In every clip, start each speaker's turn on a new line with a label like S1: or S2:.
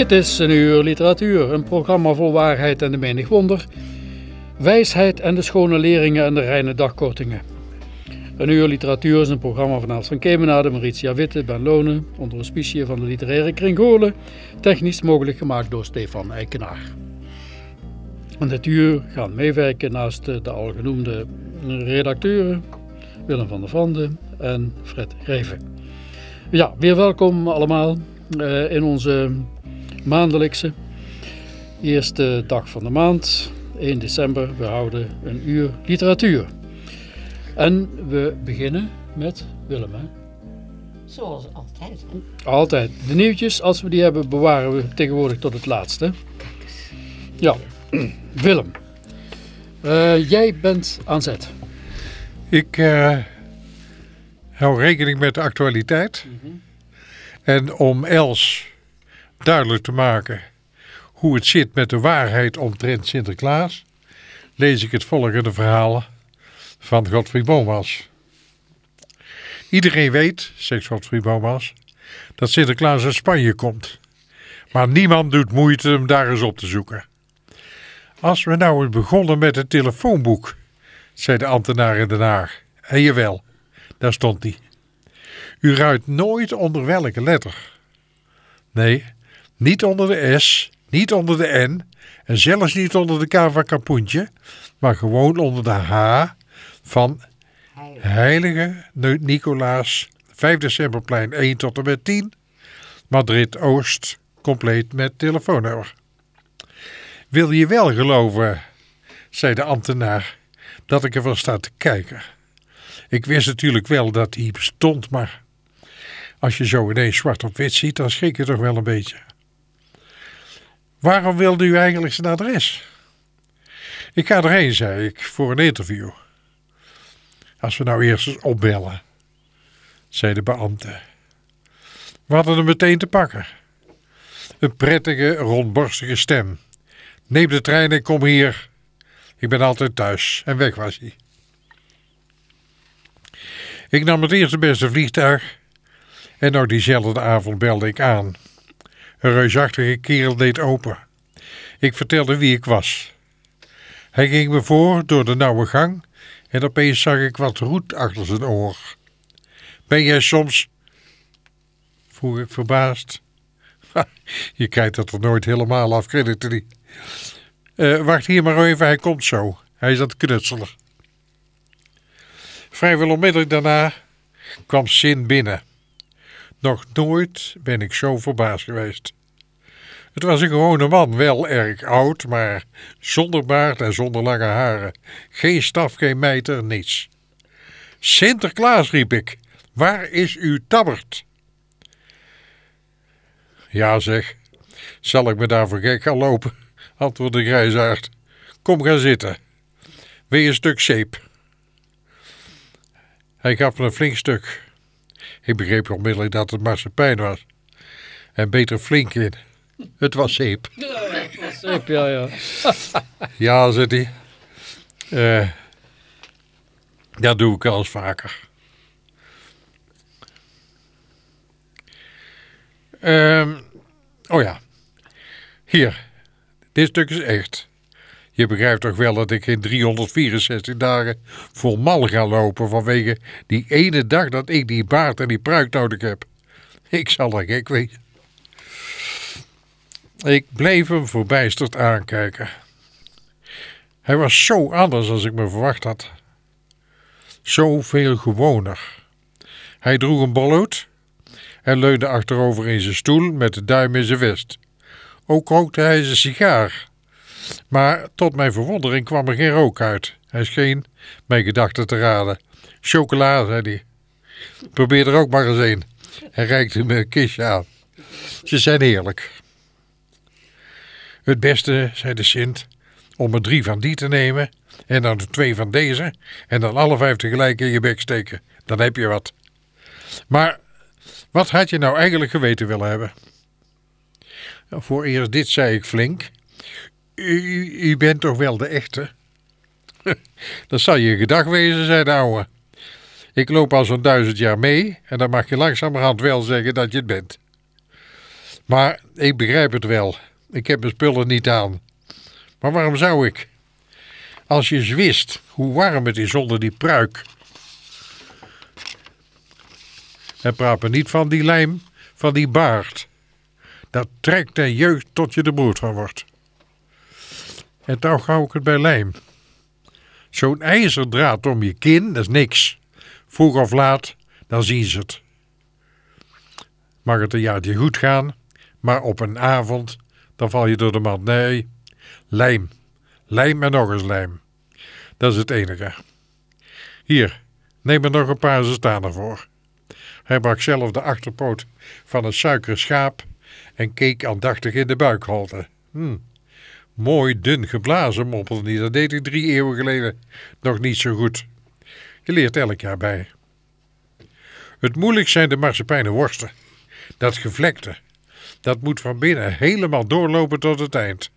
S1: Dit is een uur literatuur, een programma vol waarheid en de menig wonder, wijsheid en de schone leringen en de reine dagkortingen. Een uur literatuur is een programma van Aad van Kemenade, Maritia Witte, Ben Lonen, onder auspiciën van de literaire kring Goorlen, technisch mogelijk gemaakt door Stefan Eikenaar. In dit uur gaan meewerken naast de al genoemde redacteuren Willem van der Vande en Fred Greven. Ja, weer welkom allemaal eh, in onze maandelijkse eerste dag van de maand, 1 december. We houden een uur literatuur. En we beginnen met Willem. Hè?
S2: Zoals altijd.
S1: Altijd. De nieuwtjes, als we die hebben, bewaren we tegenwoordig tot het laatste. Ja, Willem. Eh, jij bent aan zet.
S3: Ik eh, hou rekening met de actualiteit. En om Els duidelijk te maken hoe het zit met de waarheid omtrent Sinterklaas, lees ik het volgende verhaal van Godfried Bomas. Iedereen weet, zegt Godfried Bomas, dat Sinterklaas uit Spanje komt. Maar niemand doet moeite hem daar eens op te zoeken. Als we nou eens begonnen met het telefoonboek, zei de ambtenaar in Den Haag. En jawel, daar stond hij. U ruikt nooit onder welke letter. Nee, niet onder de S, niet onder de N en zelfs niet onder de K van Kapoentje, maar gewoon onder de H van
S2: Heilig.
S3: Heilige Nicolaas, 5 decemberplein 1 tot en met 10, Madrid Oost, compleet met telefoonnummer. Wil je wel geloven, zei de ambtenaar, dat ik ervan sta te kijken. Ik wist natuurlijk wel dat hij bestond, maar als je zo ineens zwart op wit ziet, dan schrik je toch wel een beetje. Waarom wilde u eigenlijk zijn adres? Ik ga erheen, zei ik, voor een interview. Als we nou eerst eens opbellen, zei de beambte. We hadden hem meteen te pakken. Een prettige, rondborstige stem. Neem de trein en kom hier. Ik ben altijd thuis. En weg was hij. Ik nam het eerste beste vliegtuig. En nog diezelfde avond belde ik aan. Een reusachtige kerel deed open. Ik vertelde wie ik was. Hij ging me voor door de nauwe gang en opeens zag ik wat roet achter zijn oor. Ben jij soms... vroeg ik verbaasd. Je kijkt dat er nooit helemaal af, kreditte die. Eh, wacht hier maar even, hij komt zo. Hij is aan het knutselen. Vrijwel onmiddellijk daarna kwam Sin binnen. Nog nooit ben ik zo verbaasd geweest. Het was een gewone man, wel erg oud, maar zonder baard en zonder lange haren. Geen staf, geen mijter, niets. Sinterklaas, riep ik, waar is uw tabbert? Ja zeg, zal ik me daar voor gek gaan lopen, antwoordde de grijsaard. Kom, ga zitten. Wil je een stuk zeep? Hij gaf me een flink stuk. Ik begreep onmiddellijk dat het marsepein was. En beter flink in. Het was zeep.
S1: Zeep, ja, ja.
S3: Ja, zegt hij. Eh, dat doe ik al eens vaker. Ehm, oh ja. Hier. Dit stuk is echt. Je begrijpt toch wel dat ik geen 364 dagen vol mal ga lopen vanwege die ene dag dat ik die baard en die pruik nodig heb. Ik zal er gek wezen. Ik bleef hem verbijsterd aankijken. Hij was zo anders als ik me verwacht had. Zoveel gewoner. Hij droeg een bolhoed en leunde achterover in zijn stoel met de duim in zijn vest. Ook rookte hij zijn sigaar. Maar tot mijn verwondering kwam er geen rook uit. Hij scheen mijn gedachten te raden. Chocola, zei hij. Probeer er ook maar eens een. Hij reikte me een kistje aan. Ze zijn heerlijk. Het beste, zei de Sint, om er drie van die te nemen en dan twee van deze en dan alle vijf tegelijk in je bek steken. Dan heb je wat. Maar wat had je nou eigenlijk geweten willen hebben? Voor eerst dit zei ik flink. U, bent toch wel de echte? Dat zal je gedag wezen, zei de ouwe. Ik loop al zo'n duizend jaar mee en dan mag je langzamerhand wel zeggen dat je het bent. Maar ik begrijp het wel. Ik heb mijn spullen niet aan. Maar waarom zou ik? Als je eens wist hoe warm het is onder die pruik. En praat me niet van die lijm, van die baard. Dat trekt een jeugd tot je de brood van wordt. En toch hou ik het bij lijm. Zo'n ijzerdraad om je kin, dat is niks. Vroeg of laat, dan zien ze het. Mag het een jaartje goed gaan, maar op een avond, dan val je door de mand. Nee, lijm. Lijm en nog eens lijm. Dat is het enige. Hier, neem er nog een paar, ze staan ervoor. Hij brak zelf de achterpoot van een suikeren schaap en keek aandachtig in de buikholte. Hm, mooi dun geblazen, moppelde hij. Dat deed ik drie eeuwen geleden nog niet zo goed. Je leert elk jaar bij. Het moeilijkst zijn de marsepijnen worsten. Dat gevlekte, dat moet van binnen helemaal doorlopen tot het eind.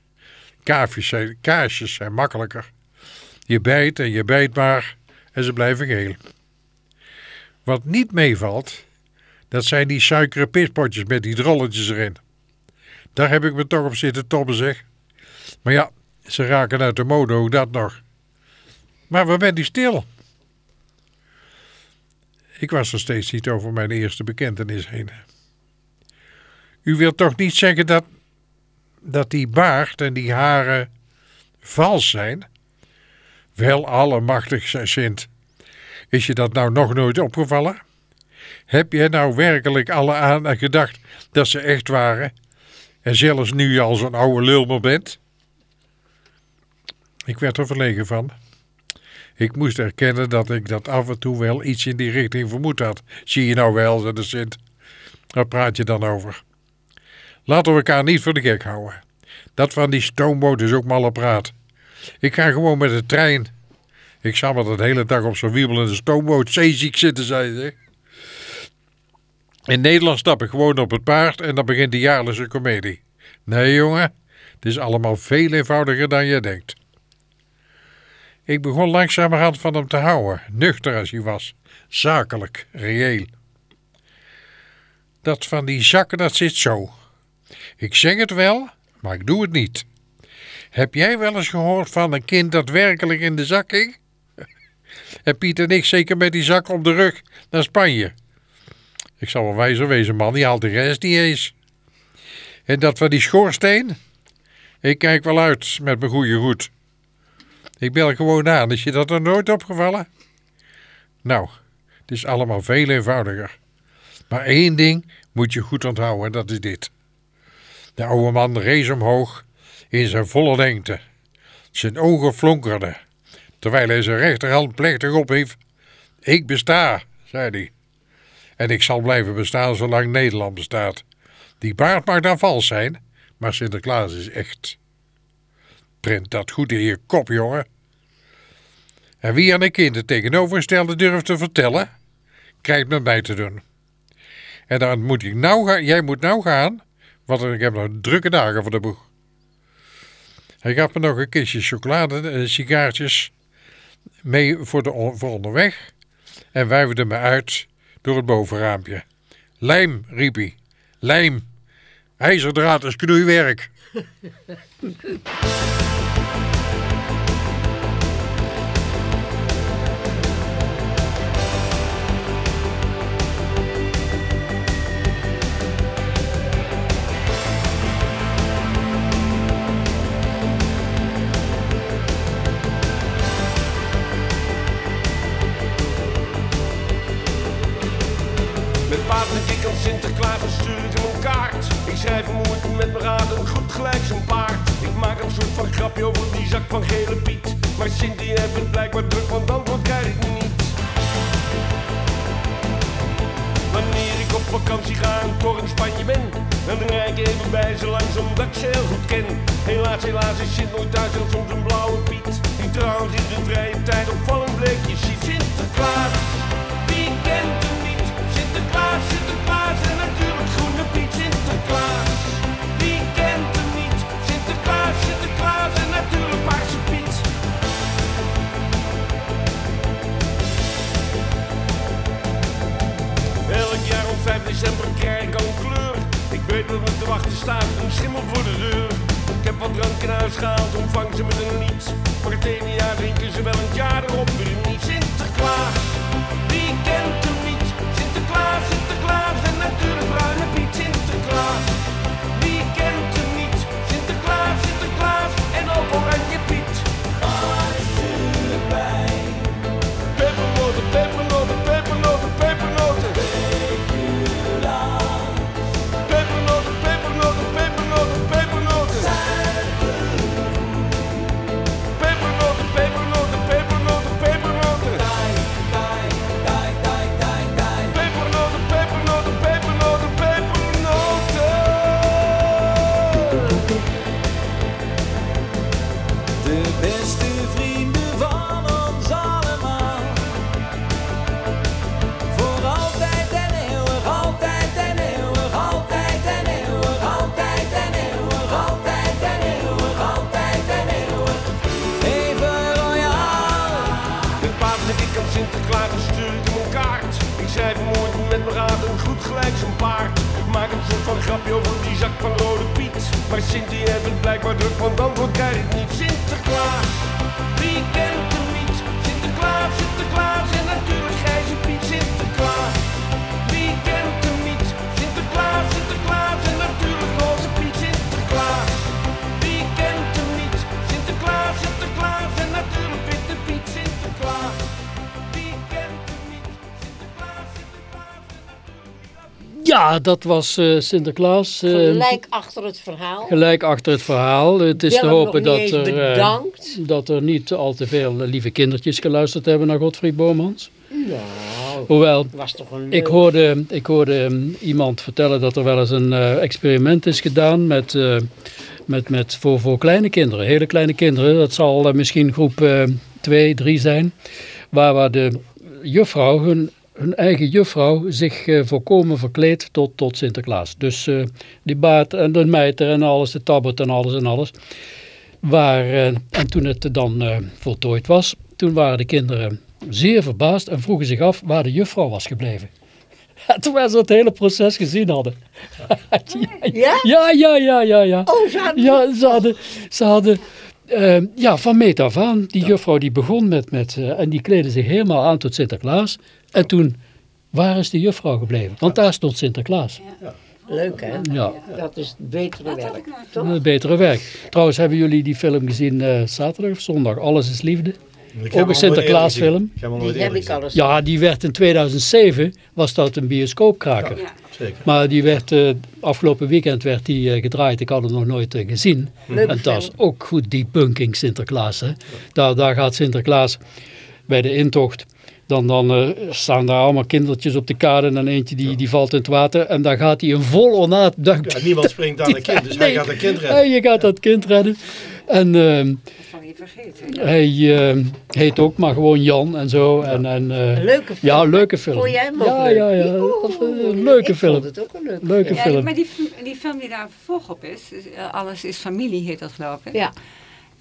S3: Kaafjes kaasjes zijn makkelijker. Je bijt en je bijt maar en ze blijven geel. Wat niet meevalt, dat zijn die suikeren pispotjes met die drolletjes erin. Daar heb ik me toch op zitten tobben zeg. Maar ja, ze raken uit de mode, ook dat nog. Maar waar bent u stil? Ik was er steeds niet over mijn eerste bekentenis heen. U wilt toch niet zeggen dat, dat die baard en die haren vals zijn? Wel allemachtig, zei Sint. Is je dat nou nog nooit opgevallen? Heb jij nou werkelijk alle aan gedacht dat ze echt waren? En zelfs nu je al zo'n oude lulmer bent? Ik werd er verlegen van. Ik moest erkennen dat ik dat af en toe wel iets in die richting vermoed had. Zie je nou wel, zei de Sint. Waar praat je dan over? Laten we elkaar niet voor de gek houden. Dat van die stoomboot is ook malle praat. Ik ga gewoon met de trein. Ik zal maar de hele dag op zo'n wiebelende stoomboot zeeziek zitten, zei ze. In Nederland stap ik gewoon op het paard en dan begint de jaarlijkse komedie. Nee, jongen, het is allemaal veel eenvoudiger dan je denkt. Ik begon langzamerhand van hem te houden, nuchter als hij was, zakelijk, reëel. Dat van die zakken, dat zit zo. Ik zeg het wel, maar ik doe het niet. Heb jij wel eens gehoord van een kind dat werkelijk in de zak ging? En Piet en ik zeker met die zak op de rug naar Spanje. Ik zal wel wijzer wezen, man, die haalt de rest niet eens. En dat van die schoorsteen? Ik kijk wel uit met mijn goede goed. Ik bel gewoon aan, is je dat er nooit opgevallen? Nou, het is allemaal veel eenvoudiger. Maar één ding moet je goed onthouden, en dat is dit. De oude man rees omhoog in zijn volle lengte. Zijn ogen flonkerden, terwijl hij zijn rechterhand plechtig ophief. Ik besta, zei hij. En ik zal blijven bestaan zolang Nederland bestaat. Die baard mag dan vals zijn, maar Sinterklaas is echt. Print dat goed in je kop, jongen. En wie aan een kind het tegenovergestelde durft te vertellen, krijgt met mij te doen. En dan moet ik nou gaan, jij moet nou gaan, want ik heb nog drukke dagen voor de boeg. Hij gaf me nog een kistje chocolade en sigaartjes mee voor, de, voor onderweg en wuifde me uit door het bovenraampje. Lijm, riep hij. Lijm. IJzerdraad is knoeiwerk.
S4: Sinterklaas en stuur ik hem een kaart. Ik schrijf hem hoe het met me en goed gelijk zo'n paard. Ik maak een soort van grapje over die zak van gele Piet. Maar die heeft het blijkbaar druk, want antwoord krijg ik niet. Wanneer ik op vakantie ga en toch in Spanje ben Dan rijd ik even bij ze langs omdat ik ze heel goed ken Helaas, helaas is Sint nooit thuis en soms een blauwe Piet Die trouwens in de vrije tijd opvallend bleekjes ziet Sinterklaas, wie kent hem niet? Sinterklaas, Sinterklaas en natuurlijk Groene Piet Sinterklaas, wie kent hem niet? Sinterklaas, Sinterklaas en natuurlijk Paarse Piet Elk jaar op 5 december krijg ik al een kleur. Ik weet wat me te wachten staat, een schimmel voor de deur. Ik heb wat drank in gehaald, ontvang ze met een lied. Grapje over die zak van rode Piet. Maar Sint die heeft het blijkbaar druk, want antwoord krijg ik niet. Sinterklaas, wie kent hem niet? Sinterklaas, Sinterklaas
S1: Ja, dat was eh, Sinterklaas. eh,
S2: Gelijk achter het verhaal.
S1: gelijk achter het verhaal. Het is te hopen dat er, eh, dat er niet al te veel lieve kindertjes geluisterd hebben naar Godfried Bomans.
S2: Nou,
S1: Hoewel,
S2: was toch een
S1: ik hoorde, ik hoorde ehm, iemand vertellen dat er wel eens een experiment is gedaan met, met, met voor, voor kleine kinderen, hele kleine kinderen. Dat zal misschien groep 2, 3 zijn. Waar, waar de juffrouw, hun, hun eigen juffrouw, zich eh, volkomen verkleedt tot, tot Sinterklaas. Dus eh, die baard en de mijter en alles, de tabbert en alles en alles. Waar, eh, en toen het dan voltooid was, toen waren de kinderen zeer verbaasd en vroegen zich af waar de juffrouw was gebleven. Terwijl ze het hele proces gezien hadden.
S2: Ja?
S1: Ja, ja, ja, ja, ja.
S2: Oh, ze hadden-
S1: Ja, ze hadden, ze hadden ja, van meet af aan, die juffrouw die begon met, met en die kleedde zich helemaal aan tot Sinterklaas. En toen, waar is de juffrouw gebleven? Want daar stond Sinterklaas.
S2: Leuk hè?
S1: Ja,
S2: Dat is het betere werk. Toch?
S1: een betere werk. Trouwens, hebben jullie die film gezien eh, zaterdag of zondag? Alles is liefde? Ook een Sinterklaasfilm?
S2: Die heb ik alles.
S1: Ja, die werd in 2007, was dat een bioscoopkraker.
S5: Zeker.
S1: Maar die werd, eh, afgelopen weekend werd die eh, gedraaid. Ik had hem nog nooit gezien.
S2: Leuke
S1: en dat is ook goed debunking Sinterklaas. Hè? Daar, daar gaat Sinterklaas bij de intocht. Dan, dan eh, staan daar allemaal kindertjes op de kade en eentje die, die valt in het water. En dan gaat hij een vol ornaat.
S5: Ja, niemand springt aan een kind, dus hij
S1: Nee.
S5: gaat een kind redden.
S1: Hey, je gaat dat kind redden. En ehm,
S6: Van je vergeten.
S1: hij ehm, heet ook maar gewoon Jan en zo. En, en, eh,
S2: leuke film.
S1: Ja, leuke film.
S2: Vond jij hem ook
S1: ja,
S2: leuk?
S1: ja, ja, dat leuke
S2: ik
S1: film.
S2: vond het ook een leuke,
S1: Leuke
S2: film.
S6: Ja, maar die, film- die film die daar vervolg op is, is, eh, Alles is familie heet dat geloof ik.
S2: Ja.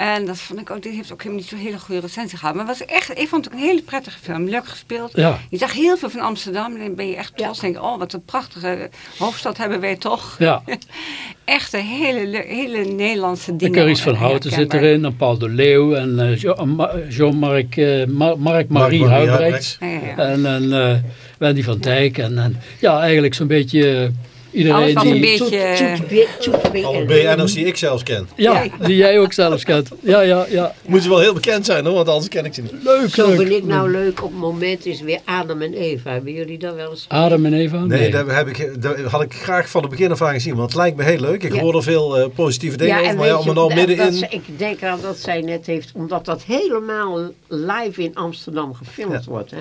S6: En dat vond ik ook, dit heeft ook helemaal niet zo'n hele goede recensie gehad. Maar het was echt, ik vond het ook een hele prettige film. Leuk gespeeld.
S1: Ja.
S6: Je zag heel veel van Amsterdam en dan ben je echt trots. Denk, oh wat een prachtige hoofdstad hebben wij toch.
S1: Ja.
S6: Echt een hele, le- hele Nederlandse
S1: En
S6: dingen.
S1: Carice van Houten zit erin, en Paul de Leeuw en eh, Jean-Marc eh, Ma- Marc-Marie
S5: Mark-Marie
S1: Huibrecht.
S5: Huibrecht.
S6: Ja, ja, ja.
S1: En, en eh, Wendy van Dijk. En, en ja, eigenlijk zo'n beetje Iedereen die,
S5: een beetje...
S7: Alle BN'ers die ik zelfs ken.
S1: ja, die jij ook zelfs kent. Ja, ja, ja.
S7: Moeten wel heel bekend zijn hoor, want anders ken ik ze niet.
S1: Leuk,
S2: Zo
S1: leuk.
S2: vind ik nou leuk op het moment is weer Adam en Eva. Hebben jullie dat wel eens
S1: Adam en Eva?
S7: Nee, dat, heb ik, dat had ik graag van het begin af aan gezien, want het lijkt me heel leuk. Ik
S2: Ja.
S7: hoor er veel eh, positieve dingen over, maar ja, om er nou middenin...
S2: ze- ik denk eraan dat zij net heeft, omdat dat helemaal live in Amsterdam gefilmd
S7: Ja.
S2: wordt. Hè?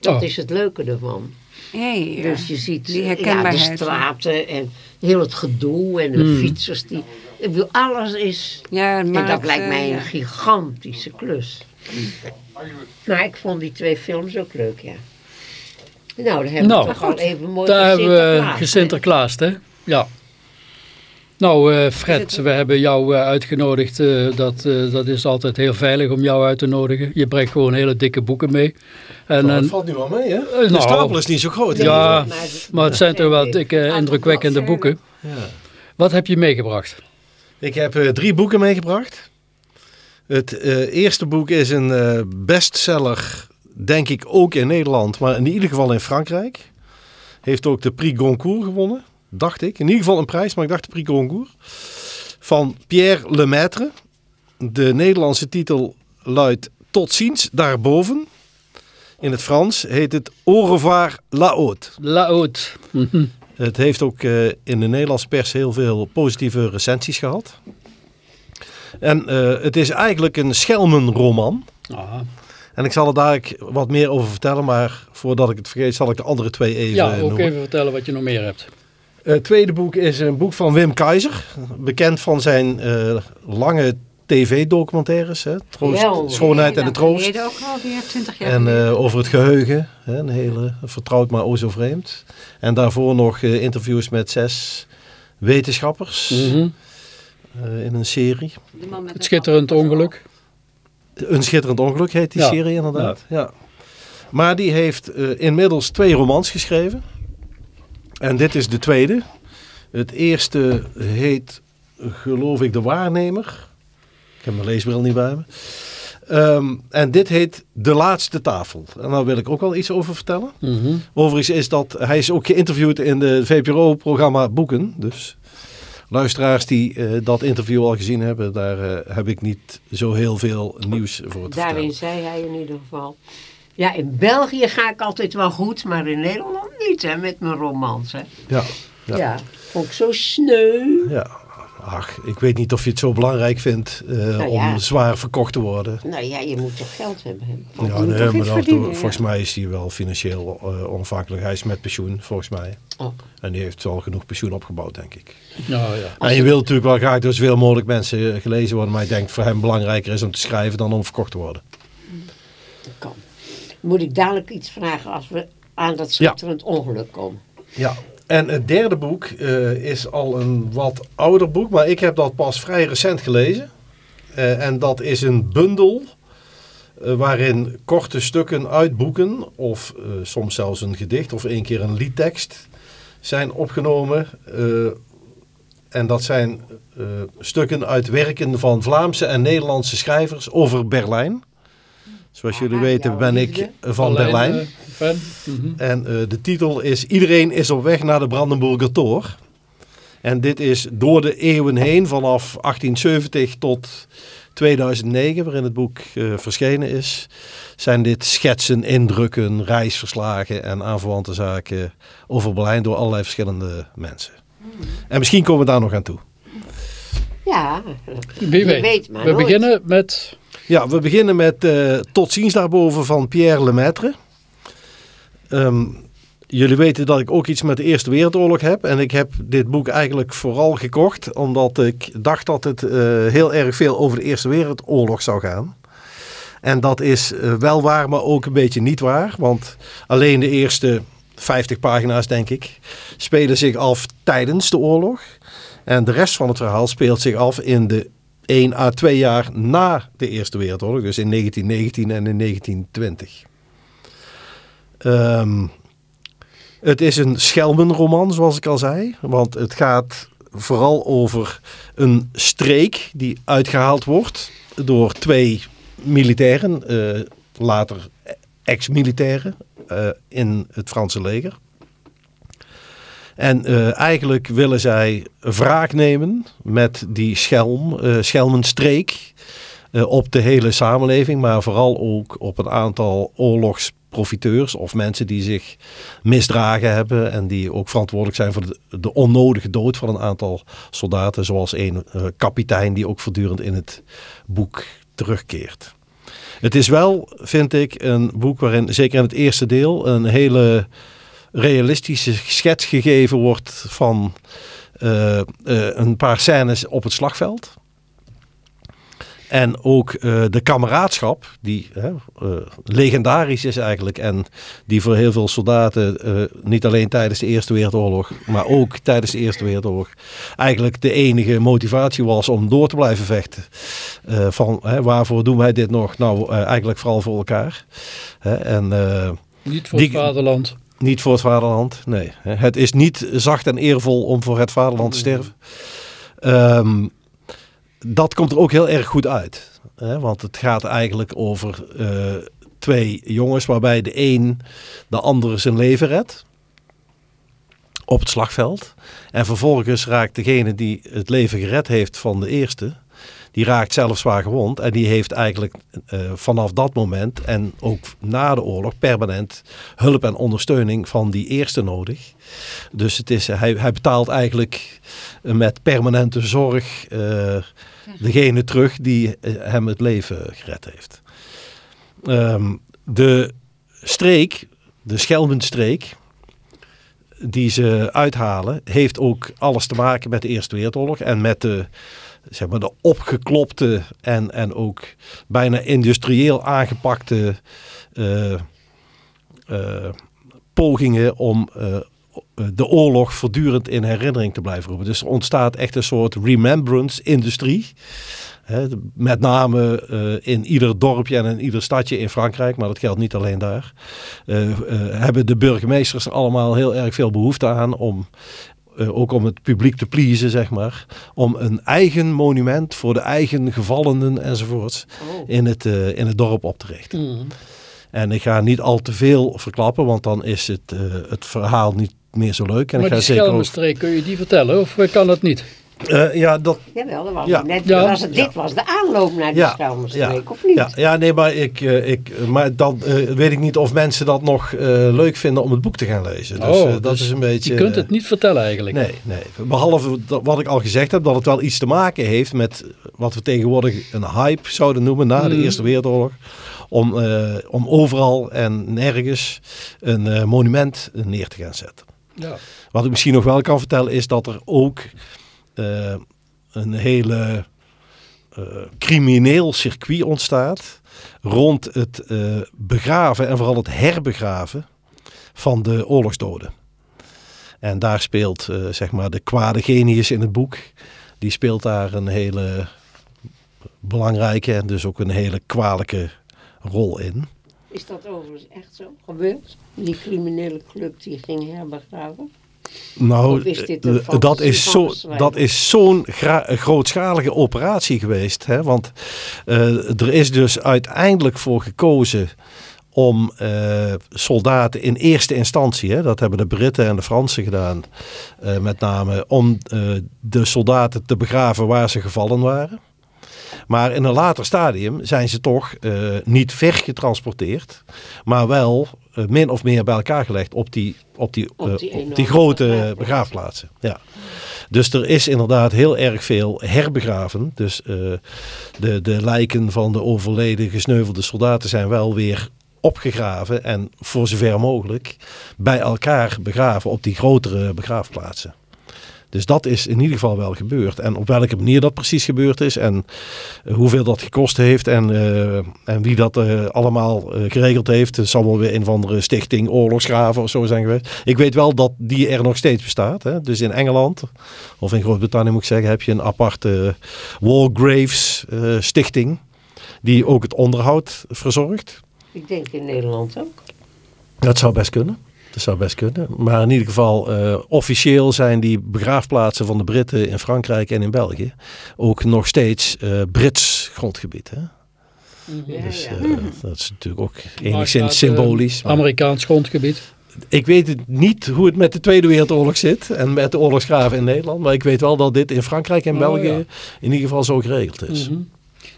S2: Dat
S1: Oh.
S2: is het leuke ervan.
S5: Hey, ja.
S2: Dus je ziet
S5: Die
S2: eh, ja, de
S5: herkenbaarheid.
S2: straten en heel het gedoe en de
S1: Hmm.
S2: fietsers. Die, ik bedoel, alles is...
S5: ja,
S2: en
S5: maar
S2: dat lijkt
S5: eh,
S2: mij een
S5: ja.
S2: gigantische klus. Maar ik vond die twee films ook leuk, ja. Nou, dan hebben
S1: Nou,
S2: we toch al even mooi
S1: Daar hebben we
S2: Sinterklaas, hè?
S1: Ja. Nou, eh, Fred, we hebben jou eh, uitgenodigd. eh, dat, eh, dat is altijd heel veilig om jou uit te nodigen. Je brengt gewoon hele dikke boeken mee. En,
S7: Nou,
S1: en-
S7: dat valt nu wel mee, hè?
S1: nou,
S7: de stapel is niet zo groot.
S1: Ja,
S2: maar-
S1: het zijn toch wel dikke, indrukwekkende boeken.
S7: Ja.
S1: Wat heb je meegebracht?
S7: Ik heb eh, drie boeken meegebracht. Het eh, eerste boek is een eh, bestseller, denk ik ook in Nederland, maar in ieder geval in Frankrijk. Heeft ook de Prix Goncourt gewonnen, dacht ik. In ieder geval een prijs, maar ik dacht de Prix Goncourt. Van Pierre Lemaitre. De Nederlandse titel luidt Tot ziens daarboven. In het Frans heet het Au revoir la haute.
S1: La Haute. Mhm.
S7: Het heeft ook eh, in de Nederlandse pers heel veel positieve recensies gehad. En eh, het is eigenlijk een schelmenroman.
S1: Aha.
S7: En ik zal er daar wat meer over vertellen, maar voordat ik het vergeet zal ik de andere twee even
S1: Ja, ook
S7: noemen.
S1: even vertellen wat je nog meer hebt.
S7: Het tweede boek is een boek van Wim Keizer. Bekend van zijn eh, lange tv-documentaires. hè. Troost,
S2: Geweldig.
S7: Schoonheid en de troost.
S5: Ook alweer 20 jaar
S7: En eh, over het geheugen. Hè, een hele vertrouwd maar o zo vreemd. En daarvoor nog eh, interviews met zes wetenschappers.
S1: Mhm.
S7: eh, in een serie.
S1: Het schitterend ongeluk.
S7: Een schitterend ongeluk heet die
S1: Ja.
S7: serie inderdaad. Ja. Maar die heeft eh, inmiddels twee romans geschreven. En dit is de tweede. Het eerste heet, geloof ik, De Waarnemer. Ik heb mijn leesbril niet bij me. Ehm, en dit heet De Laatste Tafel. En daar wil ik ook wel iets over vertellen.
S1: Mhm.
S7: Overigens is dat, hij is ook geïnterviewd in de VPRO-programma Boeken. Dus luisteraars die eh, dat interview al gezien hebben, daar eh, heb ik niet zo heel veel nieuws voor te
S2: Daarin
S7: vertellen.
S2: zei hij in ieder geval. Ja, in België ga ik altijd wel goed, maar in Nederland niet, hè, met mijn romans. Hè.
S7: Ja,
S2: Ja.
S7: Ja.
S2: vond ik zo sneu.
S7: ja. Ach, ik weet niet of je het zo belangrijk vindt eh,
S2: Nou ja.
S7: om zwaar verkocht te worden.
S2: Nou ja, je moet toch geld hebben.
S7: Ja,
S5: moet
S7: nee,
S5: toch
S7: maar
S5: iets
S7: dat-
S5: verdienen, ja.
S7: volgens mij is hij wel financieel eh, onafhankelijk. Hij is met pensioen, volgens mij.
S2: Oh.
S7: En die heeft wel genoeg pensioen opgebouwd, denk ik.
S1: Ja, ja.
S7: En je wilt natuurlijk wel graag door zoveel mogelijk mensen gelezen worden. Maar ik denk voor hem belangrijker is om te schrijven dan om verkocht te worden.
S2: Dat kan. Moet ik dadelijk iets vragen als we aan dat schitterend ongeluk komen?
S7: Ja. En het derde boek eh, is al een wat ouder boek, maar ik heb dat pas vrij recent gelezen. Eh, en dat is een bundel eh, waarin korte stukken uit boeken, of soms zelfs een gedicht of één keer een liedtekst, zijn opgenomen. En dat zijn stukken uit werken van Vlaamse en Nederlandse schrijvers over Berlijn. Zoals jullie
S2: Ah,
S7: weten ben ik van Berlijn.
S1: Mhm.
S7: En eh, de titel is Iedereen is op weg naar de Brandenburger Tor. En dit is door de eeuwen heen, vanaf 1870 tot 2009, waarin het boek eh, verschenen is, zijn dit schetsen, indrukken, reisverslagen en aanverwante zaken over Berlijn door allerlei verschillende mensen. En misschien komen we daar nog aan toe.
S2: Ja,
S1: Wie weet.
S2: weet maar
S1: We
S2: nooit.
S1: beginnen met...
S7: Ja, we beginnen met eh, Tot ziens daarboven van Pierre Lemaitre. Ehm, jullie weten dat ik ook iets met de Eerste Wereldoorlog heb. En ik heb dit boek eigenlijk vooral gekocht omdat ik dacht dat het eh, heel erg veel over de Eerste Wereldoorlog zou gaan. En dat is eh, wel waar, maar ook een beetje niet waar. Want alleen de eerste 50 pagina's, denk ik, spelen zich af tijdens de oorlog. En de rest van het verhaal speelt zich af in de 1 à 2 jaar na de Eerste Wereldoorlog. Dus in 1919 en in 1920. Ehm, het is een schelmenroman, zoals ik al zei. Want het gaat vooral over een streek die uitgehaald wordt door twee militairen, eh, later ex-militairen, eh, in het Franse leger. En eh, eigenlijk willen zij wraak nemen met die schelm, schelmenstreek op de hele samenleving, maar vooral ook op een aantal oorlogsprofiteurs of mensen die zich misdragen hebben en die ook verantwoordelijk zijn voor de, de onnodige dood van een aantal soldaten, zoals een eh, kapitein die ook voortdurend in het boek terugkeert. Het is wel, vind ik, een boek waarin, zeker in het eerste deel, een hele realistische schets gegeven wordt van eh, eh, een paar scènes op het slagveld. En ook eh, de kameraadschap, die eh, legendarisch is eigenlijk. En die voor heel veel soldaten, eh, niet alleen tijdens de Eerste Wereldoorlog, maar ook tijdens de Eerste Wereldoorlog, eigenlijk de enige motivatie was om door te blijven vechten. Van waarvoor doen wij dit nog? Nou, eigenlijk vooral voor elkaar. En
S1: Niet voor
S7: Die-
S1: het vaderland.
S7: niet voor het vaderland, nee. Het is niet zacht en eervol om voor het vaderland te sterven. Ehm, dat komt er ook heel erg goed uit. Hè? Want het gaat eigenlijk over eh, twee jongens waarbij de een de andere zijn leven redt. Op het slagveld. En vervolgens raakt degene die het leven gered heeft van de eerste. Die raakt zelf zwaar gewond. En die heeft eigenlijk eh, vanaf dat moment en ook na de oorlog permanent hulp en ondersteuning van die eerste nodig. Dus het is, hij, hij betaalt eigenlijk met permanente zorg eh, degene terug die eh, hem het leven gered heeft. Ehm, de streek, de Schelmenstreek, die ze uithalen, heeft ook alles te maken met de Eerste Wereldoorlog en met de, zeg maar, de opgeklopte en, en ook bijna industrieel aangepakte eh, eh, pogingen om eh, de oorlog voortdurend in herinnering te blijven roepen. Dus er ontstaat echt een soort remembrance-industrie. Met name in ieder dorpje en in ieder stadje in Frankrijk, maar dat geldt niet alleen daar. hebben de burgemeesters er allemaal heel erg veel behoefte aan om eh, ook om het publiek te pleasen, zeg maar. Om een eigen monument voor de eigen gevallenen enzovoorts
S2: Oh.
S7: in, het, eh, in het dorp op te richten.
S1: Mm.
S7: En ik ga niet al te veel verklappen, want dan is het, eh, het verhaal niet meer zo leuk. En
S1: Maar
S7: ik ga
S1: die
S7: zeker ook,
S1: kun je die vertellen of kan dat niet?
S7: Eh, ja, dat,
S2: Jawel, dat was
S7: Ja.
S2: het net.
S1: Ja.
S2: Was het, dit was de aanloop naar die
S7: Ja.
S2: Of niet?
S7: Ja, ja nee, maar, ik, eh, ik, maar dan eh, weet ik niet of mensen dat nog eh, leuk vinden om het boek te gaan lezen. Dus
S1: Oh,
S7: dat
S1: dus
S7: is een beetje...
S1: Je kunt het niet vertellen eigenlijk.
S7: Nee, nee. Behalve dat, wat ik al gezegd heb, dat het wel iets te maken heeft met wat we tegenwoordig een hype zouden noemen na de
S1: Mhm.
S7: Eerste Wereldoorlog. Om, eh, om overal en nergens een eh, monument neer te gaan zetten.
S1: Ja.
S7: Wat ik misschien nog wel kan vertellen is dat er ook eh, een hele eh, crimineel circuit ontstaat rond het eh, begraven en vooral het herbegraven van de oorlogsdoden. En daar speelt zeg maar de kwade genius in het boek, die speelt daar een hele belangrijke en dus ook een hele kwalijke rol in.
S2: Is dat overigens echt zo gebeurd? Die criminele club die ging herbegraven?
S7: Nou,
S2: is
S7: eh, dat is zo- dat is zo'n grootschalige operatie geweest. Hè? Want eh, er is dus uiteindelijk voor gekozen om eh, soldaten in eerste instantie, hè, dat hebben de Britten en de Fransen gedaan, met name om de soldaten te begraven waar ze gevallen waren. Maar in een later stadium zijn ze toch niet ver getransporteerd, maar wel min of meer bij elkaar gelegd op die, op die,
S2: Op
S7: eh,
S2: die
S7: op die
S2: enorme
S7: grote
S2: begraafplaatsen.
S7: begraafplaatsen. Ja. Dus er is inderdaad heel erg veel herbegraven. Dus eh, de, de lijken van de overleden gesneuvelde soldaten zijn wel weer opgegraven en voor zover mogelijk bij elkaar begraven op die grotere begraafplaatsen. Dus dat is in ieder geval wel gebeurd. En op welke manier dat precies gebeurd is en eh, hoeveel dat gekost heeft en, eh, en wie dat eh, allemaal geregeld heeft. Het zal wel weer een of andere stichting oorlogsgraven of zo zijn geweest. Ik weet wel dat die er nog steeds bestaat. Hè? Dus in Engeland of in Groot-Brittannië moet ik zeggen heb je een aparte War Graves stichting die ook het onderhoud verzorgt.
S2: Ik denk in Nederland ook.
S7: Dat zou best kunnen. Dat zou best kunnen. Maar in ieder geval, eh, officieel zijn die begraafplaatsen van de Britten in Frankrijk en in België ook nog steeds eh, Brits grondgebied. Hè?
S2: Ja,
S7: Dus
S2: ja.
S7: eh, dat is natuurlijk ook enigszins symbolisch. maar-
S1: Amerikaans grondgebied.
S7: ik weet het niet hoe het met de Tweede Wereldoorlog zit en met de oorlogsgraven in Nederland. Maar ik weet wel dat dit in Frankrijk en
S1: Oh,
S7: België
S1: ja.
S7: in ieder geval zo geregeld is.
S1: Mhm.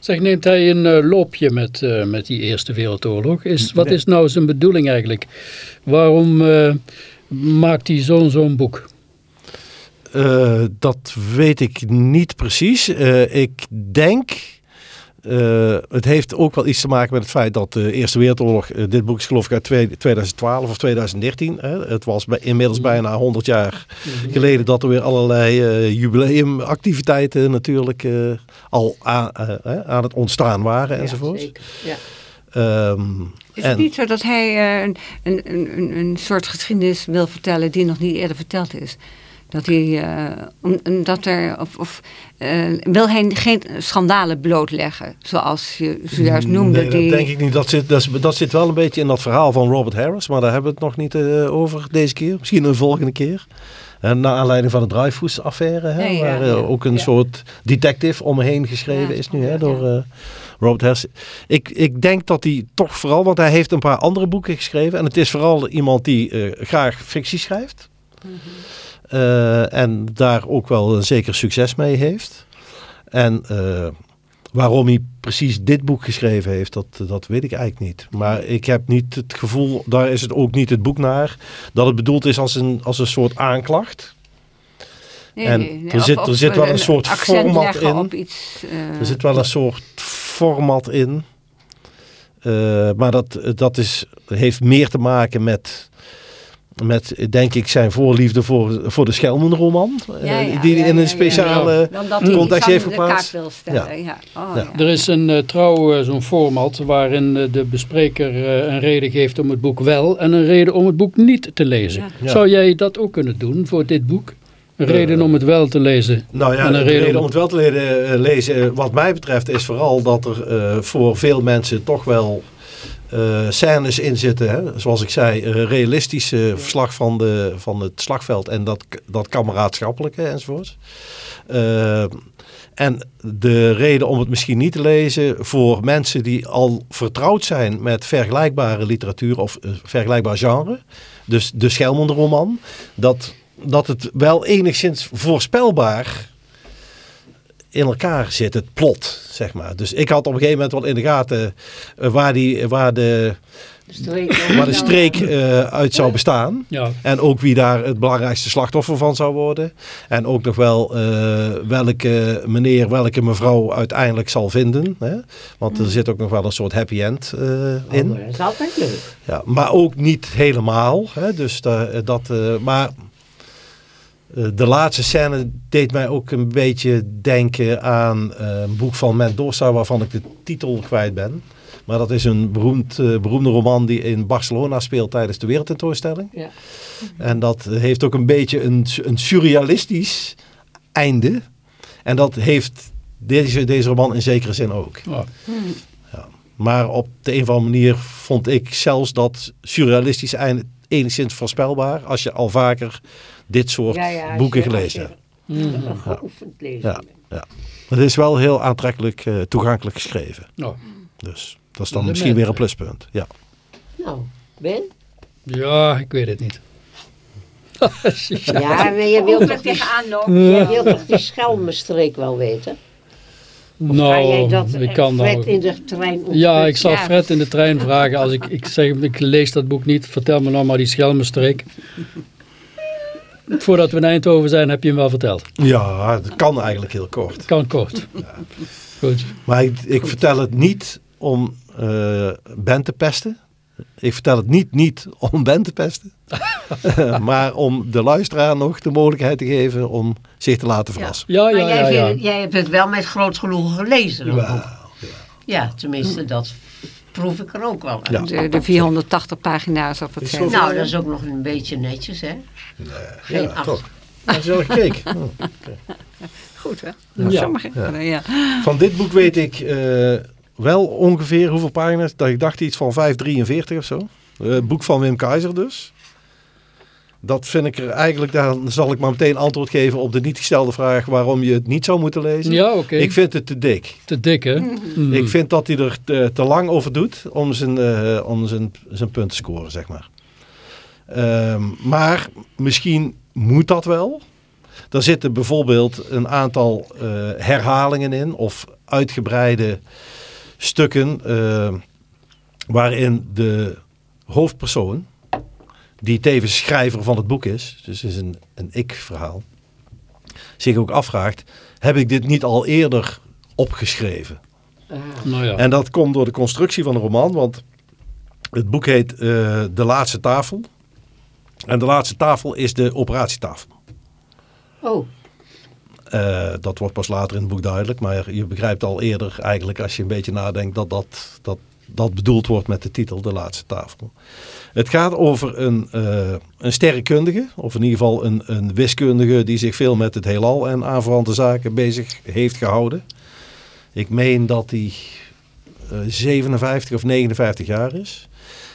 S1: Zeg, neemt hij een eh, loopje met, eh, met die Eerste Wereldoorlog? Is, wat is nou zijn bedoeling eigenlijk? Waarom eh, maakt hij zo'n zo'n boek?
S7: Dat weet ik niet precies. Ik denk, eh, het heeft ook wel iets te maken met het feit dat de Eerste Wereldoorlog, eh, dit boek is geloof ik uit twee- 2012 of 2013. Hè. Het was bij, inmiddels bijna 100 jaar geleden dat er weer allerlei eh, jubileumactiviteiten natuurlijk al aan, aan het ontstaan waren enzovoort.
S2: Ja, zeker. Ja.
S7: Ehm,
S5: Is
S7: en-
S5: het niet zo dat hij een, een, een, een soort geschiedenis wil vertellen die nog niet eerder verteld is? Dat hij, dat er, of, of eh, wil hij geen schandalen blootleggen, zoals je zojuist noemde?
S7: Nee,
S5: die,
S7: dat denk ik niet. Dat zit, dat, dat zit wel een beetje in dat verhaal van Robert Harris. Maar daar hebben we het nog niet eh, over deze keer. Misschien een volgende keer. En naar aanleiding van de Dreyfus-affaire. hè, waar
S5: ja.
S7: ook een
S5: Ja.
S7: soort detective omheen geschreven
S5: Ja,
S7: is nu. Hè, door Robert Harris. Ik, ik denk dat hij toch vooral... Want hij heeft een paar andere boeken geschreven. En het is vooral iemand die graag fictie schrijft. Eh, en daar ook wel een zeker succes mee heeft. En eh, waarom hij precies dit boek geschreven heeft, dat, dat weet ik eigenlijk niet. Maar ik heb niet het gevoel, daar is het ook niet het boek naar, dat het bedoeld is als een, als een soort aanklacht.
S5: nee,
S7: en
S5: nee, nee,
S7: er zit- er zit wel een soort format in.
S5: Iets, eh,
S7: Er zit wel een soort format in. Maar dat, dat is, heeft meer te maken met, met, denk ik, zijn voorliefde voor, voor de Schelmenroman. eh,
S5: Ja, ja,
S7: die
S5: ja,
S7: in een speciale
S5: dan dat hij
S7: context heeft geplaatst.
S5: kaak wil stellen. Ja. Oh,
S7: Ja.
S1: Er is een eh, trouw eh, zo'n format waarin de bespreker een reden geeft om het boek wel en een reden om het boek niet te lezen.
S5: Ja.
S7: Ja.
S1: Zou jij dat ook kunnen doen voor dit boek? Een reden om het wel te lezen.
S7: Nou ja,
S1: En een
S7: reden,
S1: reden
S7: om het wel te lezen, wat mij betreft, is vooral dat er eh, voor veel mensen toch wel eh, scènes in zitten. Hè? Zoals ik zei, een realistische verslag van, de, van het slagveld en dat, dat kameraadschappelijke enzovoort. Eh, en de reden om het misschien niet te lezen voor mensen die al vertrouwd zijn met vergelijkbare literatuur of eh, vergelijkbaar genre, dus de Schelmenroman, dat, dat het wel enigszins voorspelbaar in elkaar zit, het plot, zeg maar. Dus ik had op een gegeven moment wel in de gaten eh, waar, die, waar de,
S2: Streek,
S7: waar de streek eh, uit zou bestaan.
S1: Ja,
S7: En ook wie daar het belangrijkste slachtoffer van zou worden. En ook nog wel eh, welke meneer, welke mevrouw uiteindelijk zal vinden. Hè? Want er zit ook nog wel een soort happy end eh, in.
S2: Oh, maar dat is altijd leuk.
S7: Ja, maar ook niet helemaal. Hè? Dus da- dat, eh, maar eh, de laatste scène deed mij ook een beetje denken aan eh, een boek van Mendoza waarvan ik de titel kwijt ben. Maar dat is een beroemd, eh, beroemde roman die in Barcelona speelt tijdens de wereldtentoonstelling.
S2: Ja.
S7: En dat heeft ook een beetje een, een surrealistisch einde. En dat heeft deze, deze roman in zekere zin ook.
S1: Ja.
S7: Maar op de een of andere manier vond ik zelfs dat surrealistische einde enigszins voorspelbaar. Als je al vaker dit soort
S2: Ja, ja,
S7: boeken
S2: je-
S7: gelezen
S2: je-
S7: hebt.
S2: Geoefend lezen.
S7: Ja, ja. Het is wel heel aantrekkelijk eh, toegankelijk geschreven.
S1: Nou,
S7: Dus dat is dan
S1: De
S7: misschien weer een pluspunt. Ja.
S2: Nou, Ben?
S1: ja, ik weet het niet.
S2: Ja, maar je wilt toch die,
S5: tegenaan lopen.
S2: jij wilt toch die Schelmenstreek wel weten? Of ga jij
S1: Nou,
S2: dat
S1: ik
S2: eh,
S1: kan
S2: Fred
S1: nou...
S2: in de trein
S1: Ja,
S2: ontfutselen?
S1: ik zal
S5: Ja.
S1: Fred in de trein vragen als ik, ik zeg, ik lees dat boek niet, vertel me nou maar die Schelmenstreek. Voordat we in Eindhoven zijn, heb je hem wel verteld.
S7: ja, dat kan eigenlijk heel kort.
S1: Kan kort. Goed.
S7: Maar ik, ik vertel het niet om eh Ben te pesten. Ik vertel het niet, niet om Ben te pesten. maar om de luisteraar nog de mogelijkheid te geven om zich te laten verrassen.
S1: Ja,
S2: Maar
S1: ja,
S2: jij,
S1: ja, ja.
S2: vindt- jij hebt het wel met groot genoegen gelezen. boek. Ja, tenminste, dat proef ik er ook wel uit.
S7: Ja.
S5: De, de 480 pagina's of wat
S7: Is
S5: zijn.
S2: Nou, dat is ook nog een beetje netjes, hè? Geen
S7: Ja,
S2: acht.
S7: toch. Als je al gekeken. Hm.
S5: Goed hè?
S1: Ja.
S5: Sommige, ja.
S7: Van dit boek weet ik eh, wel ongeveer hoeveel pagina's. Dat ik dacht iets van 543 of zo. Eh, boek van Wim Keizer dus. Dat vind ik er eigenlijk, dan zal ik maar meteen antwoord geven op de niet gestelde vraag waarom je het niet zou moeten lezen.
S1: Ja, oké.
S7: Ik vind het te dik.
S1: Te dik, hè? Mm.
S7: Ik vind dat hij er te, te lang over doet om zijn, eh, om zijn, zijn punt te scoren, zeg maar. Ehm, maar misschien moet dat wel. Er zitten bijvoorbeeld een aantal eh, herhalingen in of uitgebreide stukken eh, waarin de hoofdpersoon, die tevens schrijver van het boek is, dus het is een, een ik-verhaal, zich ook afvraagt, heb ik dit niet al eerder opgeschreven?
S1: Nou ja.
S7: En dat komt door de constructie van de roman, want het boek heet eh, De Laatste Tafel. En de laatste tafel is de operatietafel.
S2: Oh,
S7: Eh, dat wordt pas later in het boek duidelijk, maar je begrijpt al eerder eigenlijk als je een beetje nadenkt dat dat, dat, dat bedoeld wordt met de titel De Laatste Tafel. Het gaat over een, eh, een sterrenkundige, of in ieder geval een, een wiskundige die zich veel met het heelal en aanverwante zaken bezig heeft gehouden. Ik meen dat hij eh, 57 of 59 jaar is.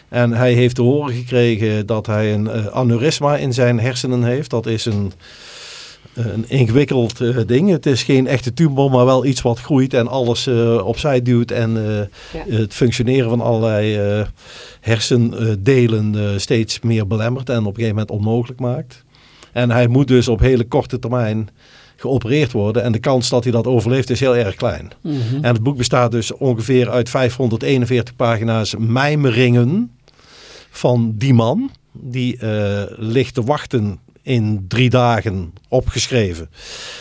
S7: En hij heeft te horen gekregen dat hij een eh, aneurysma in zijn hersenen heeft. Dat is een, een ingewikkeld eh, ding. Het is geen echte tumor, maar wel iets wat groeit en alles eh, opzij duwt. En eh,
S2: Ja.
S7: het functioneren van allerlei eh, hersendelen eh, steeds meer belemmert en op een gegeven moment onmogelijk maakt. En hij moet dus op hele korte termijn geopereerd worden. En de kans dat hij dat overleeft is heel erg klein.
S1: Mhm.
S7: En het boek bestaat dus ongeveer uit 541 pagina's mijmeringen van die man. Die eh, ligt te wachten in drie dagen opgeschreven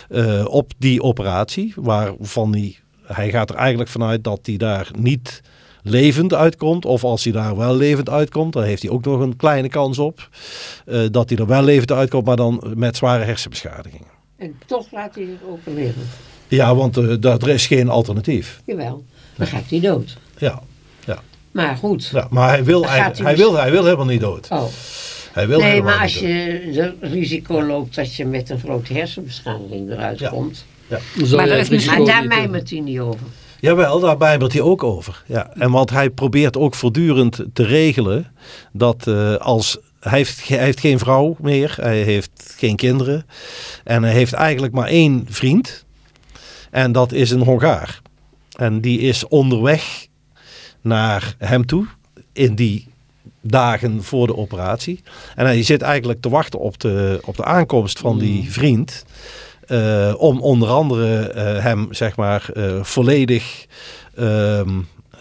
S7: eh, op die operatie. Waarvan hij, hij gaat er eigenlijk vanuit dat hij daar niet levend uitkomt. Of als hij daar wel levend uitkomt, dan heeft hij ook nog een kleine kans op. eh, dat hij er wel levend uitkomt, maar dan met zware hersenbeschadigingen.
S2: en toch laat hij het overleven.
S7: Ja, want daar er is geen alternatief.
S2: Jawel, dan gaat hij dood.
S7: Ja,
S2: Maar goed.
S7: ja maar hij wil,
S2: hij
S7: hij,
S2: dus-
S7: wil, hij wil helemaal niet dood.
S2: Oh.
S7: Hij wil
S2: Nee, maar als je het risico loopt dat je met een grote hersenbeschadiging eruit
S7: Ja.
S2: komt.
S1: Zou
S5: Maar dat is
S2: Maar daar mijmert hij niet over.
S7: Jawel, daar bijbelt hij ook over. Ja. En want hij probeert ook voortdurend te regelen dat eh, als... Hij heeft, hij heeft geen vrouw meer, hij heeft geen kinderen. En hij heeft eigenlijk maar één vriend. En dat is een Hongaar. En die is onderweg naar hem toe in die dagen voor de operatie. En hij zit eigenlijk te wachten op de, op de aankomst van die vriend. eh, om onder andere eh, hem zeg maar eh, volledig ehm,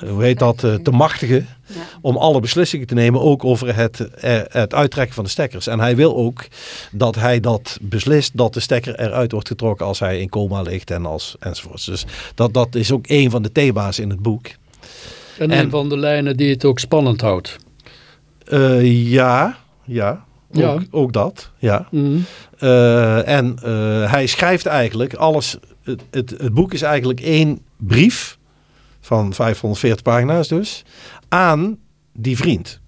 S7: hoe heet dat, eh, te machtigen.
S5: Ja.
S7: Om alle beslissingen te nemen, ook over het, het uittrekken van de stekkers. En hij wil ook dat hij dat beslist, dat de stekker eruit wordt getrokken als hij in coma ligt en als, enzovoorts. Dus dat, dat is ook een van de thema's in het boek.
S1: En,
S7: En-
S1: een van de lijnen die het ook spannend houdt.
S7: Eh, ja, ja. Ook,
S1: Ja.
S7: ook dat, ja.
S1: Mhm.
S7: Eh, en eh, hij schrijft eigenlijk alles. Het, het, het boek is eigenlijk één brief van 540 pagina's dus aan die vriend.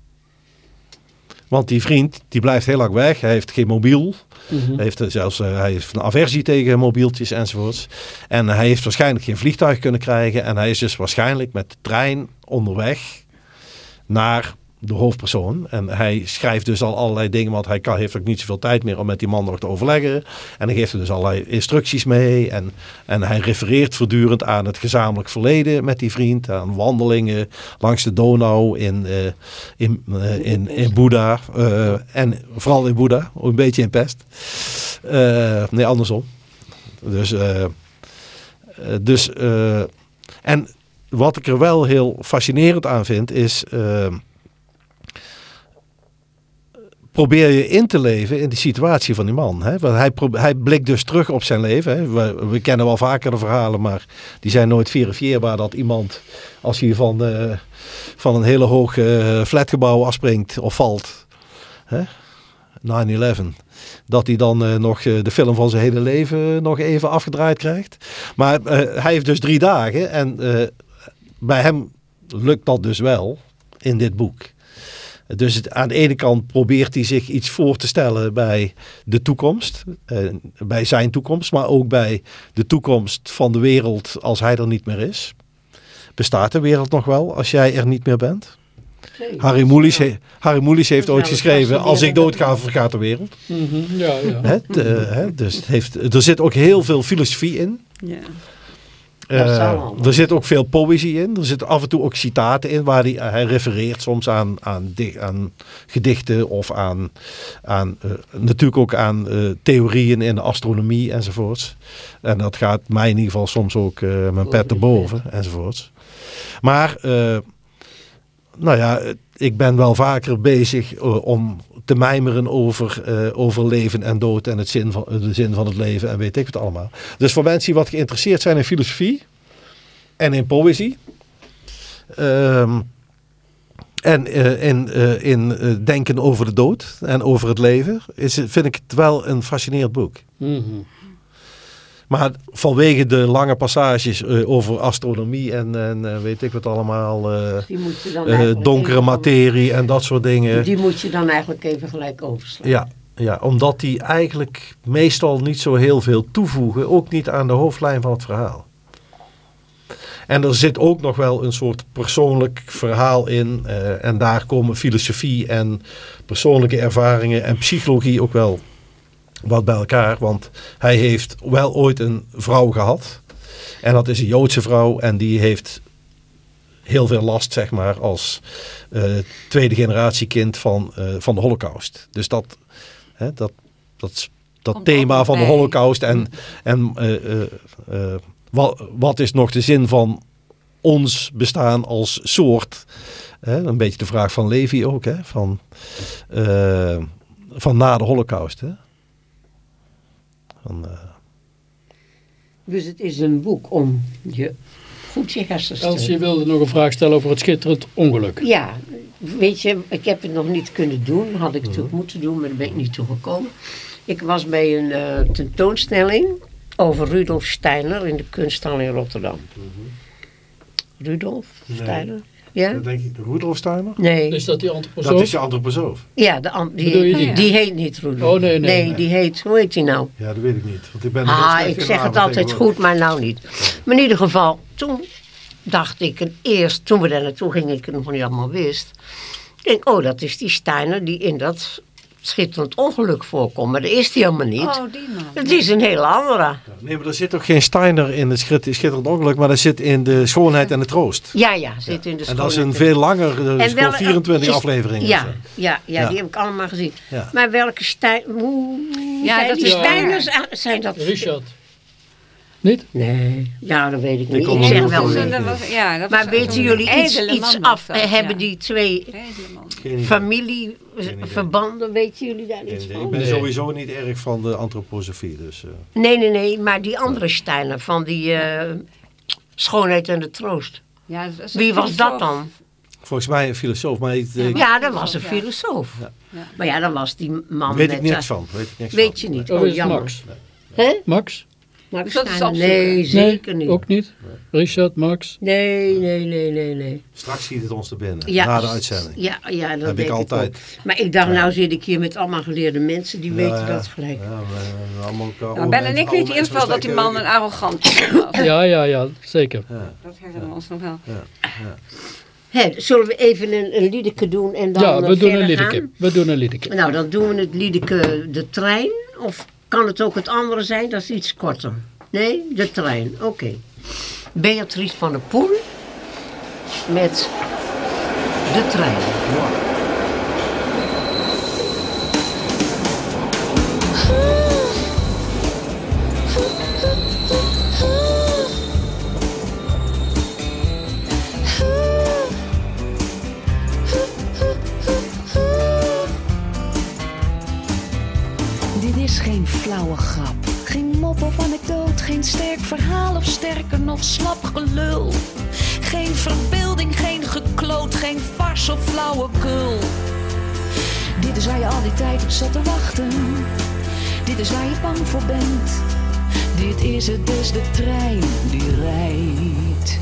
S7: Want die vriend die blijft heel lang weg. Hij heeft geen mobiel.
S1: Mhm.
S7: Hij heeft zelfs hij heeft een aversie tegen mobieltjes enzovoorts. En hij heeft waarschijnlijk geen vliegtuig kunnen krijgen. En hij is dus waarschijnlijk met de trein onderweg naar de hoofdpersoon. En hij schrijft dus al allerlei dingen, want hij kan, heeft ook niet zoveel tijd meer om met die man nog te overleggen. En hij geeft er dus allerlei instructies mee. En, en hij refereert voortdurend aan het gezamenlijk verleden met die vriend. Aan wandelingen langs de Donau in, eh, in, eh, in, in Boeddha. eh, en vooral in Boeddha, een beetje in Pest. Nee, andersom. Dus, dus en wat ik er wel heel fascinerend aan vind is. Probeer je in te leven in de situatie van die man. Hè? Want hij, hij blikt dus terug op zijn leven. Hè? We, kennen wel vaker de verhalen, maar die zijn nooit verifieerbaar dat iemand, als hij van, eh, van een hele hoog eh, flatgebouw afspringt of valt, hè? 9-11, dat hij dan eh, nog de film van zijn hele leven nog even afgedraaid krijgt. Maar hij heeft dus drie dagen en bij hem lukt dat dus wel in dit boek. Dus het, aan de ene kant probeert hij zich iets voor te stellen bij de toekomst, eh, bij zijn toekomst, maar ook bij de toekomst van de wereld als hij er niet meer is. Bestaat de wereld nog wel als jij er niet meer bent?
S2: Nee.
S7: Harry Mulisch, he- Harry Mulisch heeft ooit geschreven, als ik doodga, vergaat de wereld.
S1: Mhm. Ja, ja.
S7: Hè, t- eh, hè, dus het heeft, er zit ook heel veel filosofie in.
S5: Ja.
S7: Eh, er zit ook veel poëzie in. Er zitten af en toe ook citaten in waar hij, hij refereert soms aan, aan, di- aan gedichten of aan, aan eh, natuurlijk ook aan eh, theorieën in de astronomie enzovoorts. En dat gaat mij in ieder geval soms ook eh, mijn pet te boven enzovoorts. Maar eh, nou ja, ik ben wel vaker bezig eh, om te mijmeren over, eh, over leven en dood en het zin van, de zin van het leven en weet ik wat allemaal. Dus voor mensen die wat geïnteresseerd zijn in filosofie en in poëzie ehm, en eh, in, eh, in denken over de dood en over het leven, is, het- vind ik het wel een fascinerend boek.
S1: Mhm.
S7: Maar vanwege de lange passages eh, over astronomie en, en eh, weet ik wat allemaal, eh, donkere materie en dat soort dingen.
S2: Die moet je dan eigenlijk even gelijk overslaan.
S7: Ja, ja, omdat die eigenlijk meestal niet zo heel veel toevoegen, ook niet aan de hoofdlijn van het verhaal. En er zit ook nog wel een soort persoonlijk verhaal in. en daar komen filosofie en persoonlijke ervaringen en psychologie ook wel wat bij elkaar. Want hij heeft wel ooit een vrouw gehad. En dat is een Joodse vrouw. En die heeft heel veel last, zeg maar, als eh, tweede generatie kind van, eh, van de holocaust. Dus dat, hè, dat, dat, dat
S5: Komt
S7: thema van de holocaust en, en eh, wat, wat is nog de zin van ons bestaan als soort? Hè, een beetje de vraag van Levi ook, hè, van, van na de holocaust. Hè? Van, eh,
S2: Dus het is een boek om je goed je hersens te...
S1: Els, je wilde nog een vraag stellen over het schitterend ongeluk.
S2: Ja, weet je, ik heb het nog niet kunnen doen. Had ik
S7: Mhm.
S2: natuurlijk moeten doen, maar daar ben ik niet toe gekomen. Ik was bij een eh, tentoonstelling over Rudolf Steiner in de kunsthal in Rotterdam. Rudolf
S7: Nee.
S2: Ja?
S7: denk ik, Rudolf Steiner?
S2: Nee.
S1: Is dat die
S7: Dat
S1: antroposoof?
S7: is je antroposoof.
S2: Ja, de, an- die,
S1: je
S2: die, heet niet Rudolf.
S1: Oh, nee, nee, nee.
S2: die heet, hoe heet die nou?
S7: Ja, dat weet ik niet. Want ik ben
S2: Ah, ik zeg het altijd goed, maar nou niet. Maar in ieder geval, toen dacht ik het eerst, toen we daar naartoe gingen, ik het nog niet allemaal wist. Ik denk, oh, dat is die Steiner die in dat schitterend ongeluk voorkomt. Maar dat is die helemaal niet.
S5: Oh, die man.
S2: Het is een hele andere.
S7: Nee, maar er zit toch geen Steiner in het schit- schitterend ongeluk, maar dat zit in de schoonheid en de troost.
S2: Ja, ja, zit in de
S7: En dat is
S2: schoonheid.
S7: een veel langer, geloof
S2: wel-
S7: 24
S2: is-
S7: afleveringen.
S2: Ja, ja, ja,
S7: Ja.
S2: die heb ik allemaal gezien.
S7: Ja.
S2: Maar welke Steiner... Hoe
S5: Ja,
S2: zijn
S5: dat
S2: die
S5: is
S2: Steiners? Zijn dat...
S1: Richard. Niet?
S2: Nee, ja, dat weet ik niet. Ik zeg wel.
S5: Dat was- ja, dat
S2: Maar weten jullie iets, iets af?
S5: dat,
S2: Hebben
S5: ja.
S2: die twee familieverbanden, weten jullie daar iets van?
S7: Ik ben
S1: Nee.
S7: sowieso niet erg van de antroposofie. Dus, eh,
S2: Nee, nee, nee, maar die andere Steiner van die eh, schoonheid en de troost.
S5: Ja, dat
S2: Wie was dat dan?
S7: volgens mij een filosoof, maar ik,
S5: Ja,
S7: ik-
S2: Ja, dat was een filosoof.
S7: Ja.
S5: Ja.
S2: Maar ja, dan was die man
S7: weet
S2: met...
S7: ik niks
S2: eh,
S7: van. Weet, ik niks
S2: Weet
S7: van.
S2: je niet?
S1: Oh,
S2: Oh, jammer.
S1: Max?
S2: Hè?
S1: Max?
S2: Max
S5: Dat is.
S2: Nee, zeker niet.
S1: ook niet. Richard, Max?
S2: Nee, nee, nee, nee, nee.
S7: Straks schiet het ons te binnen,
S2: Ja,
S7: na de uitzending.
S2: Ja, ja dat
S7: Heb ik altijd.
S2: ook. Maar ik dacht, nou zit ik hier met allemaal geleerde mensen, die
S7: Ja,
S2: weten
S7: ja.
S2: dat gelijk.
S7: Ja, we- we allemaal elkaar-
S5: Nou, Ben en ik weet in ieder geval dat die man een arrogant was.
S1: Ja, ja, ja, zeker.
S5: Dat herinneren we ons nog wel.
S2: Zullen we even een, een liedeke doen en dan
S1: Ja,
S2: eh,
S1: we doen een liedeke.
S2: gaan?
S1: We doen een liedeke.
S2: Nou, dan doen we het liedeke de trein. Of kan het ook het andere zijn? Dat is iets korter. Nee, de trein. Oké. Beatrice van der Poel met de trein.
S8: Flauwe grap, geen mop of anekdoot, geen sterk verhaal of sterker nog slap gelul. Geen verbeelding, geen gekloot, geen fars of flauwekul. Dit is waar je al die tijd op zat te wachten. Dit is waar je bang voor bent. Dit is het dus de trein die rijdt.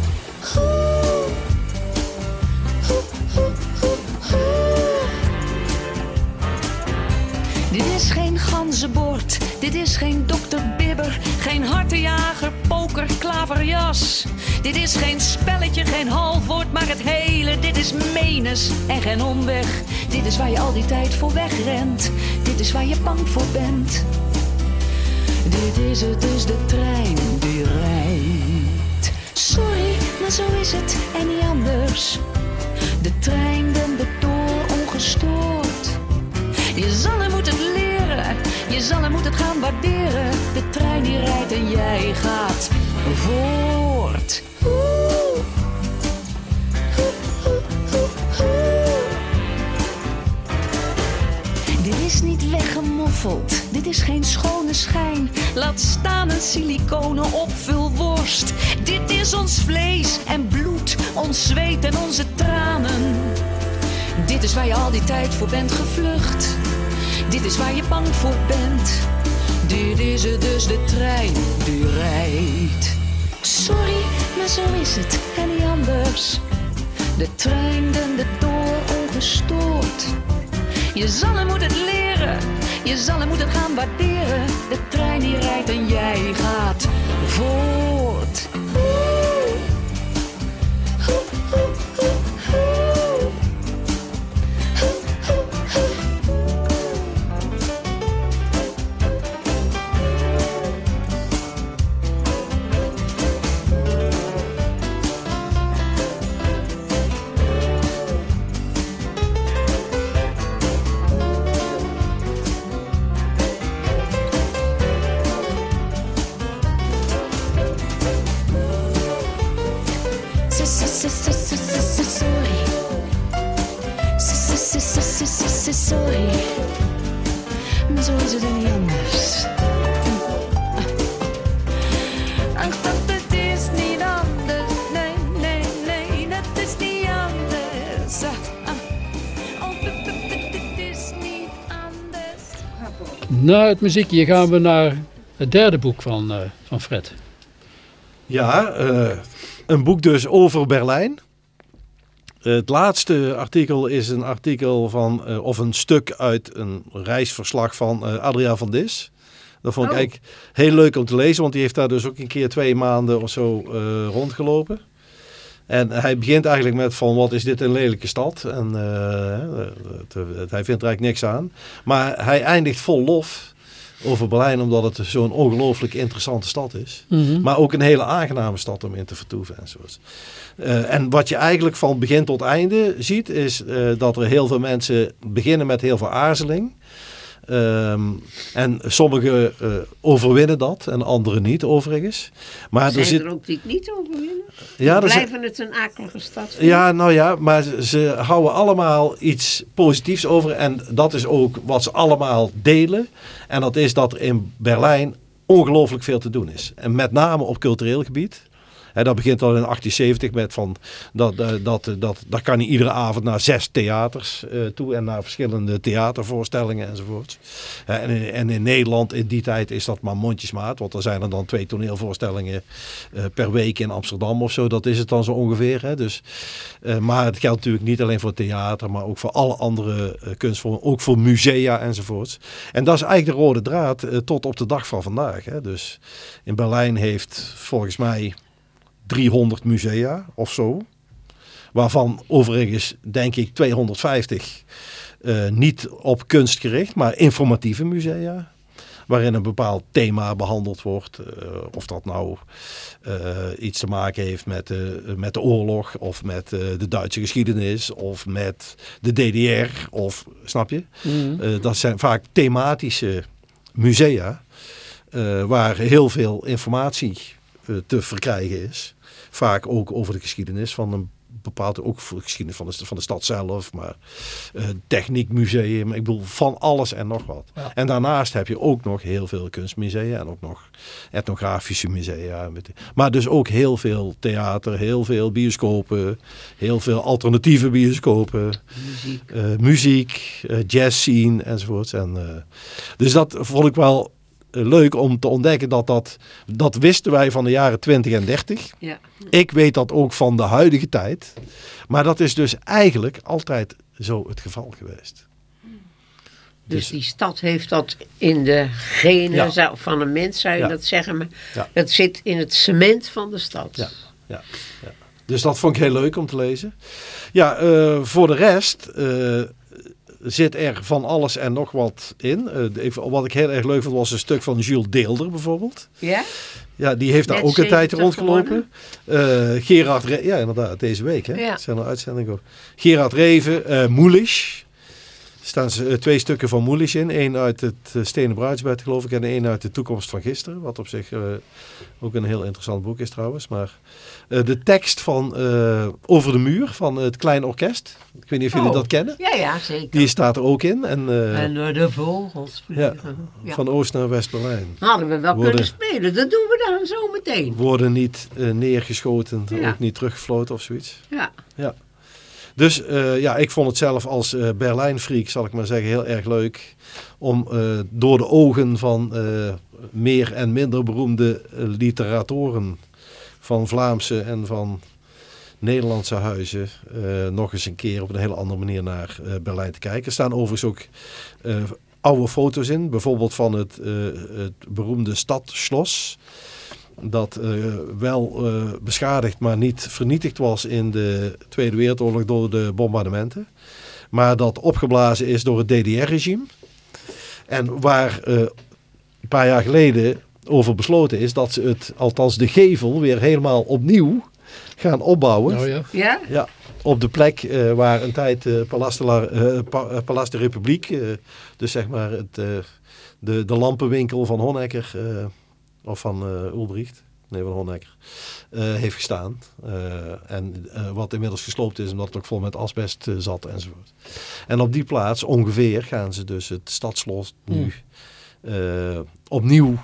S8: Is geen ganzenbord, dit is geen dokter Bibber, geen hartenjager, poker, klaverjas. Dit is geen spelletje, geen halfwoord, maar het hele. Dit is menens en geen omweg. Dit is waar je al die tijd voor wegrent. Dit is waar je bang voor bent. Dit is het dus de trein die rijdt. Sorry, maar zo is het en niet anders. De trein dendert door ongestoord. Je zal hem moeten je zal hem moeten gaan waarderen. De trein die rijdt en jij gaat voort. Dit is niet weggemoffeld, dit is geen schone schijn. Laat staan een siliconen opvulworst. Dit is ons vlees en bloed, ons zweet en onze tranen. Dit is waar je al die tijd voor bent gevlucht. Dit is waar je bang voor bent. Dit is het dus de trein die rijdt. Sorry, maar zo is het en niet anders. De trein dendert door ongestoord. Je zal hem moeten leren, je zal hem moeten gaan waarderen. De trein die rijdt en jij gaat voort.
S1: Na het muziekje gaan we naar het derde boek van, eh, van Fred.
S7: Ja, eh, een boek dus over Berlijn. Het laatste artikel is een artikel van, eh, of een stuk uit een reisverslag van eh Adriaan van Dis. Dat vond ik
S2: Oh.
S7: eigenlijk heel leuk om te lezen, want die heeft daar dus ook een keer twee maanden of zo eh, rondgelopen. En hij begint eigenlijk met van wat is dit een lelijke stad. En eh, het- het- hij vindt er eigenlijk niks aan. Maar hij eindigt vol lof over Berlijn omdat het zo'n ongelooflijk interessante stad is. Maar ook een hele aangename stad om in te vertoeven enzovoort. Eh en wat je eigenlijk van begin tot einde ziet, is eh, dat er heel veel mensen beginnen met heel veel aarzeling. Ehm, en sommigen eh, overwinnen dat en anderen niet overigens. Maar
S2: Zijn
S7: er zit,
S2: er ook die het niet overwinnen?
S7: ja, zit,
S2: Blijven het een akelige stad?
S7: ja, nou ja, maar ze- ze houden allemaal iets positiefs over. En dat is ook wat ze allemaal delen. En dat is dat er in Berlijn ongelooflijk veel te doen is. En met name op cultureel gebied. Dat begint al in 1870 met van dat, eh, dat, dat, dat, dat kan niet iedere avond naar zes theaters eh, toe en naar verschillende theatervoorstellingen enzovoort. Hè, en, in, en in Nederland in die tijd is dat maar mondjesmaat, want er zijn er dan twee toneelvoorstellingen eh, per week in Amsterdam of zo. Dat is het dan zo ongeveer. Dus, eh, maar het geldt natuurlijk niet alleen voor theater, maar ook voor alle andere eh, kunstvormen, ook voor musea enzovoorts. En dat is eigenlijk de rode draad eh, tot op de dag van vandaag. Dus in Berlijn heeft volgens mij 300 musea of zo. Waarvan overigens denk ik 250 eh, niet op kunst gericht, maar informatieve musea. Waarin een bepaald thema behandeld wordt. eh, of dat nou eh, iets te maken heeft met, de met de oorlog, of met de Duitse geschiedenis, of met de DDR, of snap je? Eh, dat zijn vaak thematische musea. waar heel veel informatie te verkrijgen is. Vaak ook over de geschiedenis van een bepaald, ook voor de geschiedenis van de, van de stad zelf, maar eh, techniekmuseum, ik bedoel van alles en nog wat. En daarnaast heb je ook nog heel veel kunstmusea en ook nog etnografische musea. Maar dus ook heel veel theater, heel veel bioscopen, heel veel alternatieve bioscopen,
S2: Muziek.
S7: eh, muziek, eh, jazz scene enzovoort. En, dus dat vond ik wel leuk om te ontdekken dat dat, dat wisten wij van de jaren 20 en 30.
S2: Ja.
S7: Ik weet dat ook van de huidige tijd. Maar dat is dus eigenlijk altijd zo het geval geweest.
S2: Dus
S7: Dus-
S2: die stad heeft dat in de genen
S7: Ja.
S2: van een mens, zou je
S7: Ja.
S2: dat zeggen. Maar
S7: Ja.
S2: het zit in het cement van de stad.
S7: Ja. Ja, ja. Dus dat vond ik heel leuk om te lezen. Ja, eh, voor de rest, eh, zit er van alles en nog wat in. Eh, wat ik heel erg leuk vond was een stuk van Jules Deelder bijvoorbeeld.
S2: Ja?
S7: Ja, die heeft daar ook een tijdje
S2: 70
S7: rondgelopen. Eh, Gerard Re ja inderdaad, deze week hè.
S2: Ja.
S7: Zijn er uitzendingen over. Gerard Reven, eh Moelisch. Er staan ze, eh, twee stukken van Moelisch in. Eén uit het uh, Stenen Bruidsbed geloof ik en één uit de Toekomst van Gisteren. Wat op zich eh, ook een heel interessant boek is trouwens. Maar eh, de tekst van eh, Over de Muur van het Klein Orkest. Ik weet niet of jullie
S2: Oh.
S7: dat kennen.
S2: Ja, ja, zeker.
S7: Die staat er ook in. En, eh,
S2: En de vogels
S7: ja.
S2: Ja.
S7: van Oost naar West-Berlijn.
S2: Hadden we wel
S7: Worden-
S2: kunnen spelen. Dat doen we dan zo meteen.
S7: Worden niet eh, neergeschoten,
S2: Ja.
S7: ook niet teruggefloten of zoiets.
S2: Ja.
S7: Dus eh, ja, ik vond het zelf als eh Berlijn-freak, zal ik maar zeggen, heel erg leuk. Om eh, door de ogen van meer en minder beroemde literatoren van Vlaamse en van Nederlandse huizen nog eens een keer op een hele andere manier naar Berlijn te kijken. Er staan overigens ook oude foto's in, bijvoorbeeld van het, het beroemde stadschlos. Dat eh, wel eh, beschadigd, maar niet vernietigd was in de Tweede Wereldoorlog door de bombardementen. Maar dat opgeblazen is door het DDR-regime. En waar eh, een paar jaar geleden over besloten is dat ze het, althans de gevel, weer helemaal opnieuw gaan opbouwen.
S1: Nou ja.
S2: Ja?
S7: Ja, op de plek eh, waar een tijd eh Palace, de la, Pa- Palace de Republiek, eh, dus zeg maar het, eh, de, de lampenwinkel van Honecker, eh, of van eh Ulbricht, nee van Honecker, eh, heeft gestaan. Eh, en wat inmiddels gesloopt is omdat het ook vol met asbest zat enzovoort. En op die plaats ongeveer gaan ze dus het stadslos nu eh, opnieuw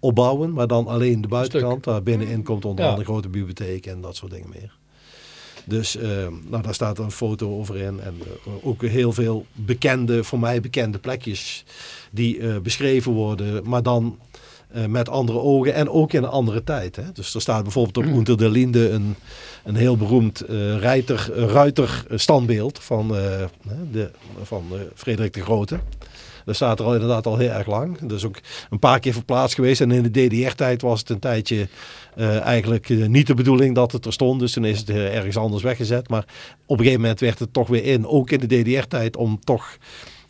S7: opbouwen, maar dan alleen de buitenkant. Daar binnenin komt onder
S1: Ja.
S7: andere grote bibliotheek en dat soort dingen meer. Dus nou, daar staat een foto over in. En ook heel veel bekende, voor mij bekende plekjes die beschreven worden. Maar dan eh, met andere ogen en ook in een andere tijd. Hè? Dus er staat bijvoorbeeld op Unter der Linde een, een heel beroemd eh reiter, eh, ruiter standbeeld van, de, van Frederik de Grote. Dat staat er al inderdaad al heel erg lang. Dus ook een paar keer verplaatst geweest. En in de DDR-tijd was het een tijdje eigenlijk niet de bedoeling dat het er stond. Dus toen is het ergens anders weggezet. Maar op een gegeven moment werd het toch weer in. Ook in de DDR-tijd om toch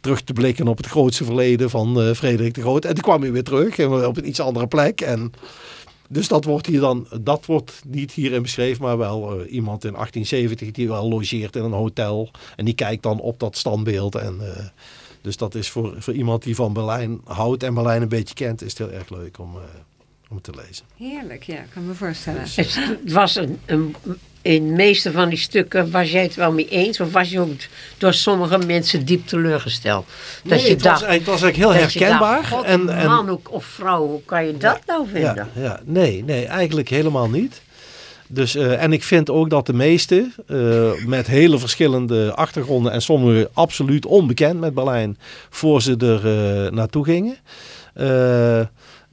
S7: terug te blikken op het grootste verleden van eh, Frederik de Groot. En toen kwam hij weer terug en op een iets andere plek. En dus dat wordt hier dan, dat wordt niet hierin beschreven, maar wel eh, iemand in 1870 die wel logeert in een hotel. En die kijkt dan op dat standbeeld. En, eh, dus dat is voor, voor iemand die van Berlijn houdt en Berlijn een beetje kent, is het heel erg leuk om, eh, om te lezen.
S5: Heerlijk, ja, ik kan me voorstellen.
S2: Het was een, een, in de meeste van die stukken, was jij het wel mee eens? Of was je ook door sommige mensen diep teleurgesteld? Dat
S7: Nee,
S2: je
S7: het, was,
S2: dacht,
S7: eigenlijk- het was eigenlijk heel herkenbaar.
S2: dacht,
S7: en, en,
S2: man ook- of vrouw, hoe kan je dat nou vinden?
S7: Ja, ja, nee, nee, eigenlijk helemaal niet. Dus, eh, en ik vind ook dat de meeste eh, met hele verschillende achtergronden en sommigen absoluut onbekend met Berlijn voor ze er eh, naartoe gingen.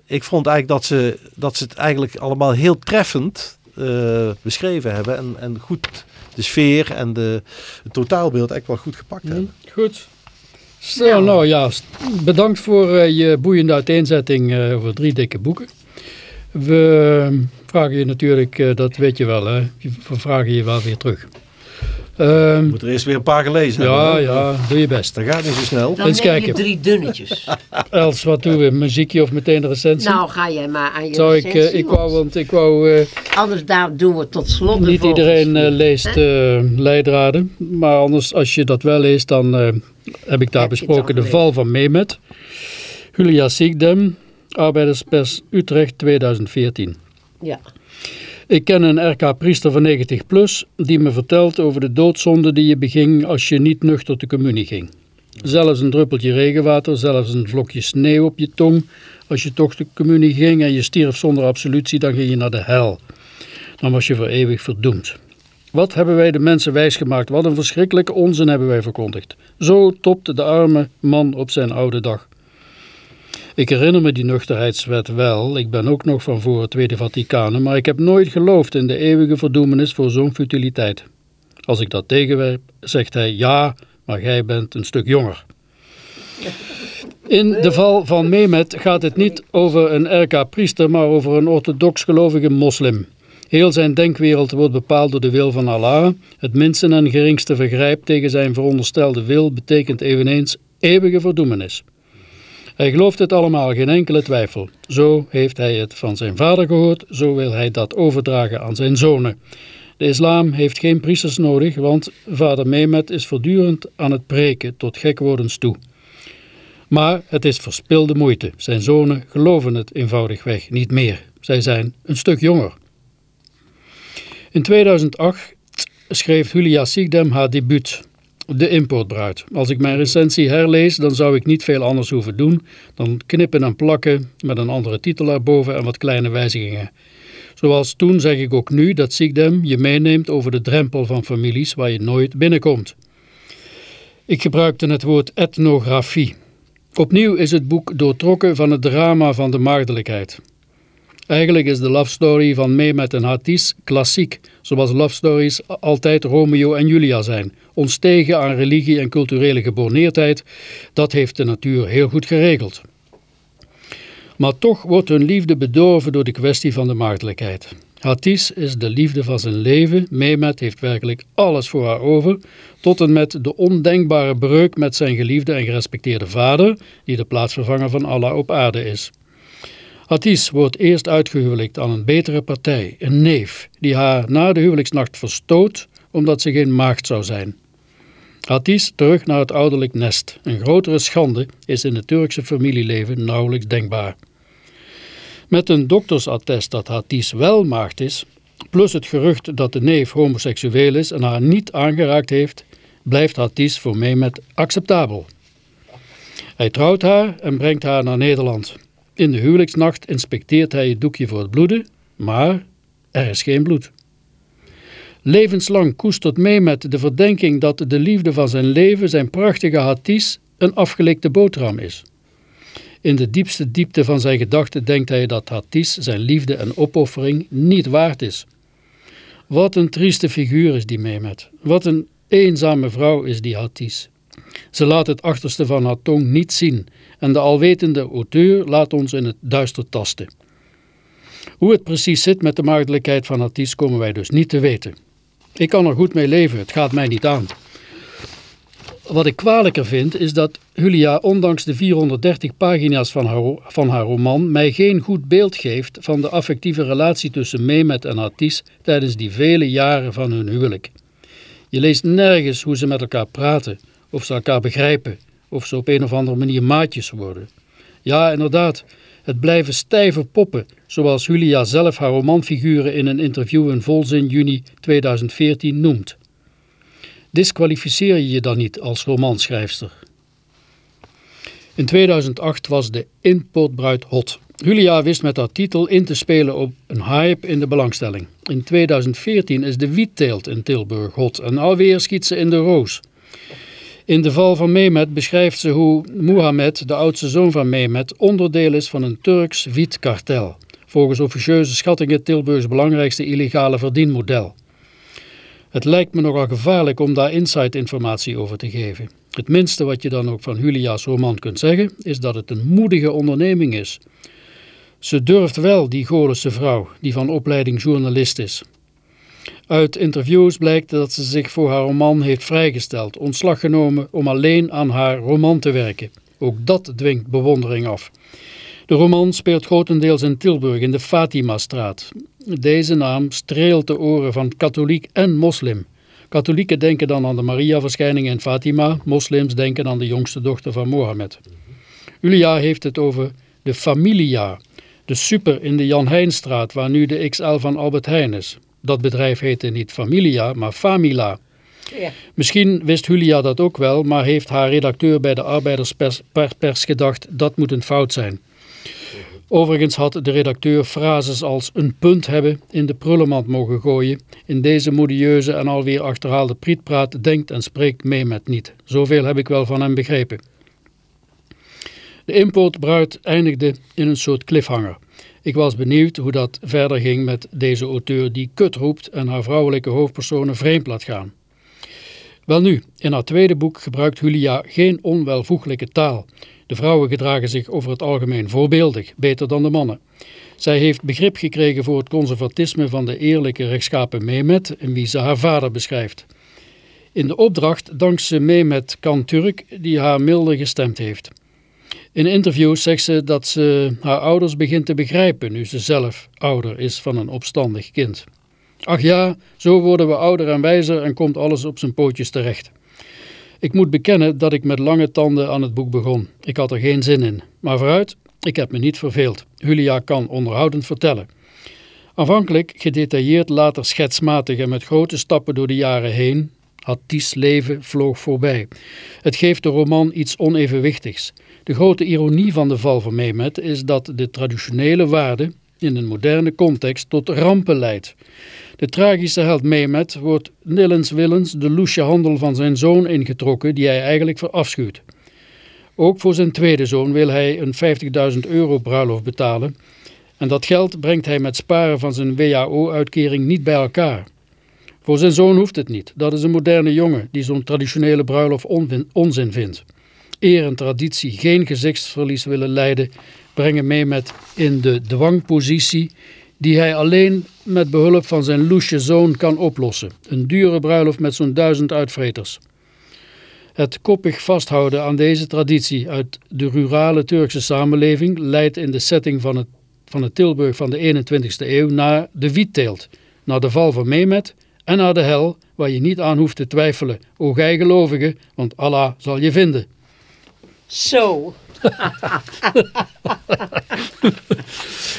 S7: Ik vond eigenlijk dat ze, dat ze het eigenlijk allemaal heel treffend eh, beschreven hebben en, en goed de sfeer en de, het totaalbeeld eigenlijk wel goed gepakt hebben.
S1: Goed. Zo, nou ja, bedankt voor eh, je boeiende uiteenzetting eh, over drie dikke boeken. We vragen je natuurlijk, eh, dat weet je wel, hè? we vragen je wel weer terug. Ehm,
S7: Je moet er eerst weer een paar gelezen
S1: ja,
S7: hebben. hè?
S1: ja, doe je best.
S7: Dat gaat niet zo snel.
S2: Dan
S1: Eens
S2: neem
S1: kijken.
S2: je drie dunnetjes.
S1: Els, wat doen we? Muziekje of meteen de recensie?
S2: nou, ga jij maar aan je
S1: Zou ik, eh,
S2: recensie,
S1: ik wou,
S2: want
S1: ik wou, eh,
S2: Anders daar doen we tot slot
S1: niet iedereen eh, leest eh, leidraden, maar anders als je dat wel leest, dan eh, heb ik daar
S2: Heb
S1: besproken de val van Mehmet. Julia Siegdem, Arbeiderspers Utrecht 2014.
S2: Ja.
S1: Ik ken een RK-priester van 90 plus die me vertelt over de doodzonde die je beging als je niet nuchter de communie ging. Zelfs een druppeltje regenwater, zelfs een vlokje sneeuw op je tong. Als je toch de communie ging en je stierf zonder absolutie, dan ging je naar de hel. Dan was je voor eeuwig verdoemd. Wat hebben wij de mensen wijsgemaakt? Wat een verschrikkelijke onzin hebben wij verkondigd. Zo topte de arme man op zijn oude dag. Ik herinner me die nuchterheidswet wel. Ik ben ook nog van voor het Tweede Vaticanen, maar ik heb nooit geloofd in de eeuwige verdoemenis voor zo'n futiliteit. Als ik dat tegenwerp, zegt hij ja, maar jij bent een stuk jonger. In de val van Mehmet gaat het niet over een RK-priester, maar over een orthodox gelovige moslim. Heel zijn denkwereld wordt bepaald door de wil van Allah. Het minste en geringste vergrijp tegen zijn veronderstelde wil betekent eveneens eeuwige verdoemenis. Hij gelooft het allemaal, geen enkele twijfel. Zo heeft hij het van zijn vader gehoord, zo wil hij dat overdragen aan zijn zonen. De islam heeft geen priesters nodig, want vader Mehmet is voortdurend aan het preken tot gekwordens toe. Maar het is verspilde moeite. Zijn zonen geloven het eenvoudigweg niet meer. Zij zijn een stuk jonger. In 2008 schreef Julia Sigdem haar debuut, De Importbruid. Als ik mijn recensie herlees, dan zou ik niet veel anders hoeven doen dan knippen en plakken met een andere titel erboven en wat kleine wijzigingen. Zoals toen zeg ik ook nu dat Sigdem je meeneemt over de drempel van families waar je nooit binnenkomt. Ik gebruikte het woord etnografie. Opnieuw is het boek doortrokken van het drama van de maagdelijkheid. Eigenlijk is de love story van Mehmet en Hatis klassiek, zoals love stories altijd Romeo en Julia zijn. Ontstegen aan religie en culturele geborneerdheid, dat heeft de natuur heel goed geregeld. Maar toch wordt hun liefde bedorven door de kwestie van de maagdelijkheid. Hatis is de liefde van zijn leven, Mehmet heeft werkelijk alles voor haar over, tot en met de ondenkbare breuk met zijn geliefde en gerespecteerde vader, die de plaatsvervanger van Allah op aarde is. Hatis wordt eerst uitgehuwelijkt aan een betere partij, een neef, die haar na de huwelijksnacht verstoot omdat ze geen maagd zou zijn. Hatis terug naar het ouderlijk nest. Een grotere schande is in het Turkse familieleven nauwelijks denkbaar. Met een doktersattest dat Hatis wel maagd is, plus het gerucht dat de neef homoseksueel is en haar niet aangeraakt heeft, blijft Hatis voor Mehmet acceptabel. Hij trouwt haar en brengt haar naar Nederland. In de huwelijksnacht inspecteert hij het doekje voor het bloeden, maar er is geen bloed. Levenslang koestert Mehmet de verdenking dat de liefde van zijn leven, zijn prachtige Hatis, een afgelikte boterham is. In de diepste diepte van zijn gedachten denkt hij dat Hatis zijn liefde en opoffering niet waard is. Wat een trieste figuur is die Mehmet. Wat een eenzame vrouw is die Hatis. Ze laat het achterste van haar tong niet zien en de alwetende auteur laat ons in het duister tasten. Hoe het precies zit met de maagdelijkheid van Hatis komen wij dus niet te weten. Ik kan er goed mee leven, het gaat mij niet aan. Wat ik kwalijker vind is dat Julia ondanks de 430 pagina's van haar, van haar roman mij geen goed beeld geeft van de affectieve relatie tussen Mehmet en Hatis tijdens die vele jaren van hun huwelijk. Je leest nergens hoe ze met elkaar praten, of ze elkaar begrijpen, of ze op een of andere manier maatjes worden. Ja, inderdaad, het blijven stijve poppen, zoals Julia zelf haar romanfiguren in een interview in Volzin juni 2014 noemt. Disqualificeer je je dan niet als romanschrijfster? In 2008 was de Importbruid hot. Julia wist met haar titel in te spelen op een hype in de belangstelling. In 2014 is de wietteelt in Tilburg hot en alweer schiet ze in de roos. In de val van Mehmet beschrijft ze hoe Mohammed, de oudste zoon van Mehmet, onderdeel is van een Turks wietkartel. Volgens officieuze schattingen Tilburgs belangrijkste illegale verdienmodel. Het lijkt me nogal gevaarlijk om daar inside informatie over te geven. Het minste wat je dan ook van Julia's roman kunt zeggen, is dat het een moedige onderneming is. Ze durft wel, die Goorlense vrouw, die van opleiding journalist is. Uit interviews blijkt dat ze zich voor haar roman heeft vrijgesteld, ontslag genomen om alleen aan haar roman te werken. Ook dat dwingt bewondering af. De roman speelt grotendeels in Tilburg in de Fatima-straat. Deze naam streelt de oren van katholiek en moslim. Katholieken denken dan aan de Maria-verschijning in Fatima, moslims denken aan de jongste dochter van Mohammed. Ulia heeft het over de Familia, de super in de Jan Heijnstraat waar nu de XL van Albert Heijn is. Dat bedrijf heette niet Familia, maar Famila.
S2: Ja.
S1: Misschien wist Julia dat ook wel, maar heeft haar redacteur bij de arbeiderspers per- pers gedacht dat moet een fout zijn. Overigens had de redacteur frases als een punt hebben in de prullenmand mogen gooien. In deze modieuze en alweer achterhaalde prietpraat denkt en spreekt Mehmet niet. Zoveel heb ik wel van hem begrepen. De importbruid eindigde in een soort cliffhanger. Ik was benieuwd hoe dat verder ging met deze auteur die kut roept en haar vrouwelijke hoofdpersonen vreemd laat gaan. Welnu, in haar tweede boek gebruikt Julia geen onwelvoeglijke taal. De vrouwen gedragen zich over het algemeen voorbeeldig, beter dan de mannen. Zij heeft begrip gekregen voor het conservatisme van de eerlijke rechtschapen Mehmet, in wie ze haar vader beschrijft. In de opdracht dankt ze Mehmet Kan Turk, die haar milde gestemd heeft. In interviews zegt ze dat ze haar ouders begint te begrijpen nu ze zelf ouder is van een opstandig kind. Ach ja, zo worden we ouder en wijzer en komt alles op zijn pootjes terecht. Ik moet bekennen dat ik met lange tanden aan het boek begon. Ik had er geen zin in. Maar vooruit, ik heb me niet verveeld. Julia kan onderhoudend vertellen. Aanvankelijk gedetailleerd, later schetsmatig en met grote stappen door de jaren heen. Had Ties leven vloog voorbij. Het geeft de roman iets onevenwichtigs. De grote ironie van de val van Mehmet is dat de traditionele waarde in een moderne context tot rampen leidt. De tragische held Mehmet wordt nillens willens de loesje handel van zijn zoon ingetrokken die hij eigenlijk verafschuwt. Ook voor zijn tweede zoon wil hij een 50.000 euro bruiloft betalen en dat geld brengt hij met sparen van zijn WHO-uitkering niet bij elkaar. Voor zijn zoon hoeft het niet. Dat is een moderne jongen die zo'n traditionele bruiloft onzin vindt. Eer en traditie geen gezichtsverlies willen leiden, brengen Mehmet in de dwangpositie die hij alleen met behulp van zijn loesje zoon kan oplossen. Een dure bruiloft met zo'n duizend uitvreters. Het koppig vasthouden aan deze traditie uit de rurale Turkse samenleving leidt in de setting van het, van het Tilburg van de 21ste eeuw naar de wietteelt, naar de val van Mehmet en naar de hel waar je niet aan hoeft te twijfelen. O gij gelovigen, want Allah zal je vinden.
S2: Zo.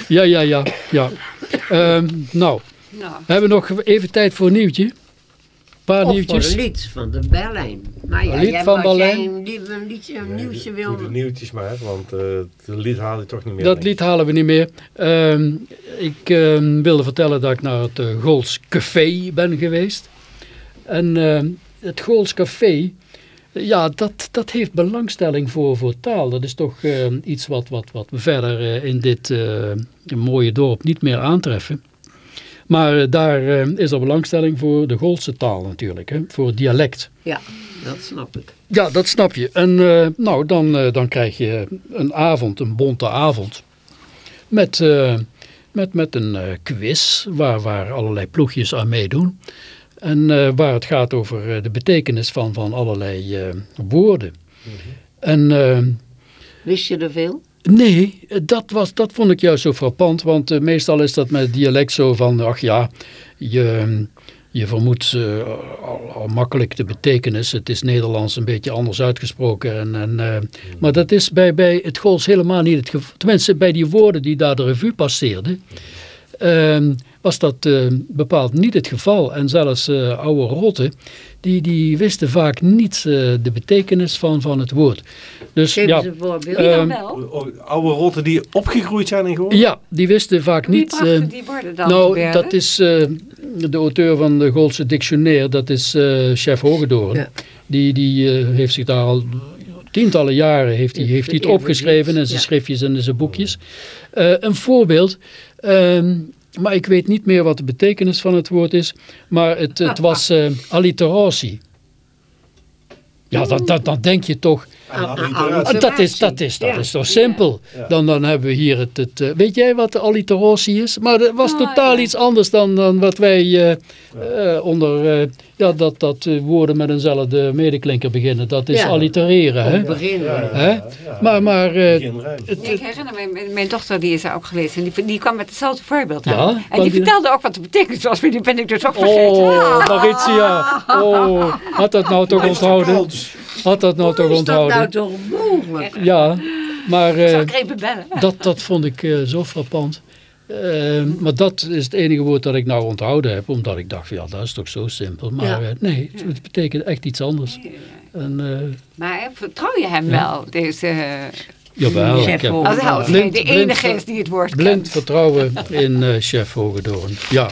S1: Ja, ja, ja. ja. Ehm, nou,
S5: Nou,
S1: we hebben nog even tijd voor een nieuwtje. Een paar
S2: Of
S1: nieuwtjes.
S2: een lied van de Berlijn. Maar ja,
S1: Een lied
S2: jij,
S1: van Berlijn?
S2: een, lied- een liedje, een nieuwtje wil...
S7: Doe de nieuwtjes maar, want eh het lied haal je toch niet meer.
S1: Dat lied halen we niet meer. Ehm, ik ehm, wilde vertellen dat ik naar het uh, Gools Café ben geweest. En ehm, het Gools Café, ja, dat, dat heeft belangstelling voor, voor taal. Dat is toch ehm, iets wat, wat, wat we verder eh, in dit eh, mooie dorp niet meer aantreffen. Maar eh, daar eh, is er belangstelling voor de Goolse taal natuurlijk, hè, voor het dialect.
S2: Ja, dat snap ik.
S1: Ja, dat snap je. En eh, nou, dan, eh, dan krijg je een avond, een bonte avond. Met, eh, met, met een eh, quiz waar, waar allerlei ploegjes aan meedoen. En eh, waar het gaat over eh, de betekenis van, van allerlei eh, woorden. En eh,
S2: Wist je er veel?
S1: Nee, dat, was, dat vond ik juist zo frappant, want meestal is dat met dialect zo van, ach ja, je, je vermoedt al, al makkelijk de betekenis. Het is Nederlands een beetje anders uitgesproken. En, en, eh, maar dat is bij, bij het Gools helemaal niet het geval. Tenminste, bij die woorden die daar de revue passeerden, ehm, was dat eh, bepaald niet het geval. En zelfs eh, oude rotten, die, die wisten vaak niet eh, de betekenis van, van het woord. Dus
S2: Geef
S1: ja,
S2: eens een voorbeeld.
S5: wie dan
S1: Ehm,
S5: wel?
S7: Oh, Oude rotten die opgegroeid zijn in Goorlen?
S1: ja, die wisten vaak
S5: Wie
S1: niet...
S5: die woorden dan
S1: nou, dat is eh, de auteur van de Goolse Dictionaire, dat is eh, chef Hogedoorn.
S2: Ja.
S1: Die, die eh, heeft zich daar al tientallen jaren heeft hij heeft hij het opgeschreven in zijn
S2: Ja.
S1: schriftjes en in zijn boekjes. Eh, een voorbeeld, ehm, maar ik weet niet meer wat de betekenis van het woord is, maar het, het was eh, alliteratie. Ja, dat, dat, dan denk je toch,
S2: Ah,
S7: alliteratie.
S2: ah,
S1: dat is, dat is, dat
S2: Ja.
S1: is toch simpel.
S7: Ja.
S1: Dan, dan hebben we hier het, het eh, weet jij wat de alliteratie is? Maar dat was
S5: Ah,
S1: totaal
S5: ja.
S1: iets anders dan, dan wat wij eh, eh, onder, eh, ja, dat, dat woorden met eenzelfde medeklinker beginnen. Dat is
S2: Ja.
S1: allitereren, hè? Hè?
S7: ja, ja.
S1: Maar, maar eh, het-
S5: Ik herinner me, mijn- mijn dochter die is daar ook geweest en die, die kwam met hetzelfde voorbeeld
S1: Ja,
S5: aan. En die
S1: die-
S5: vertelde ook wat de betekenis was, maar die ben ik dus ook vergeten.
S1: Oh, Maritia. Oh, had dat nou toch onthouden? Had dat nou toch
S2: Hoe is dat nou
S1: onthouden?
S2: toch mogelijk?
S1: Ja, maar eh,
S5: Zal ik even bellen?
S1: dat, dat vond ik eh, zo frappant. Eh, maar dat is het enige woord dat ik nou onthouden heb, omdat ik dacht, ja, dat is toch zo simpel. Maar
S2: Ja.
S1: eh, nee, het, het betekent echt iets anders. En, eh,
S5: Maar vertrouw je hem wel, deze...
S1: jawel,
S2: Chef
S1: ik heb Blind-
S5: de enige is die het woord
S1: blind
S5: kent.
S1: vertrouwen in eh, chef Hogedoorn. Ja.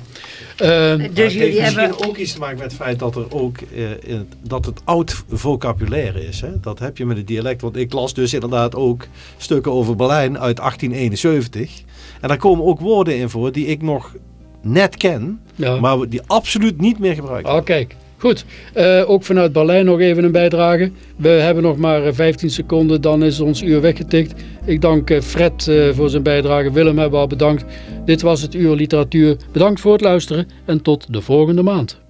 S1: Eh,
S2: Dus jullie
S7: heeft
S2: hebben...
S7: misschien ook iets te maken met het feit dat, er ook, eh, in het, dat het oud vocabulaire is. Hè? Dat heb je met het dialect. Want ik las dus inderdaad ook stukken over Berlijn uit 1871. En daar komen ook woorden in voor die ik nog net ken,
S1: ja.
S7: maar die absoluut niet meer gebruikt
S1: Oh, kijk. Goed, eh, ook vanuit Berlijn nog even een bijdrage. We hebben nog maar eh, 15 seconden, dan is ons uur weggetikt. Ik dank eh, Fred eh, voor zijn bijdrage. Willem hebben we al bedankt. Dit was het uur literatuur. Bedankt voor het luisteren en tot de volgende maand.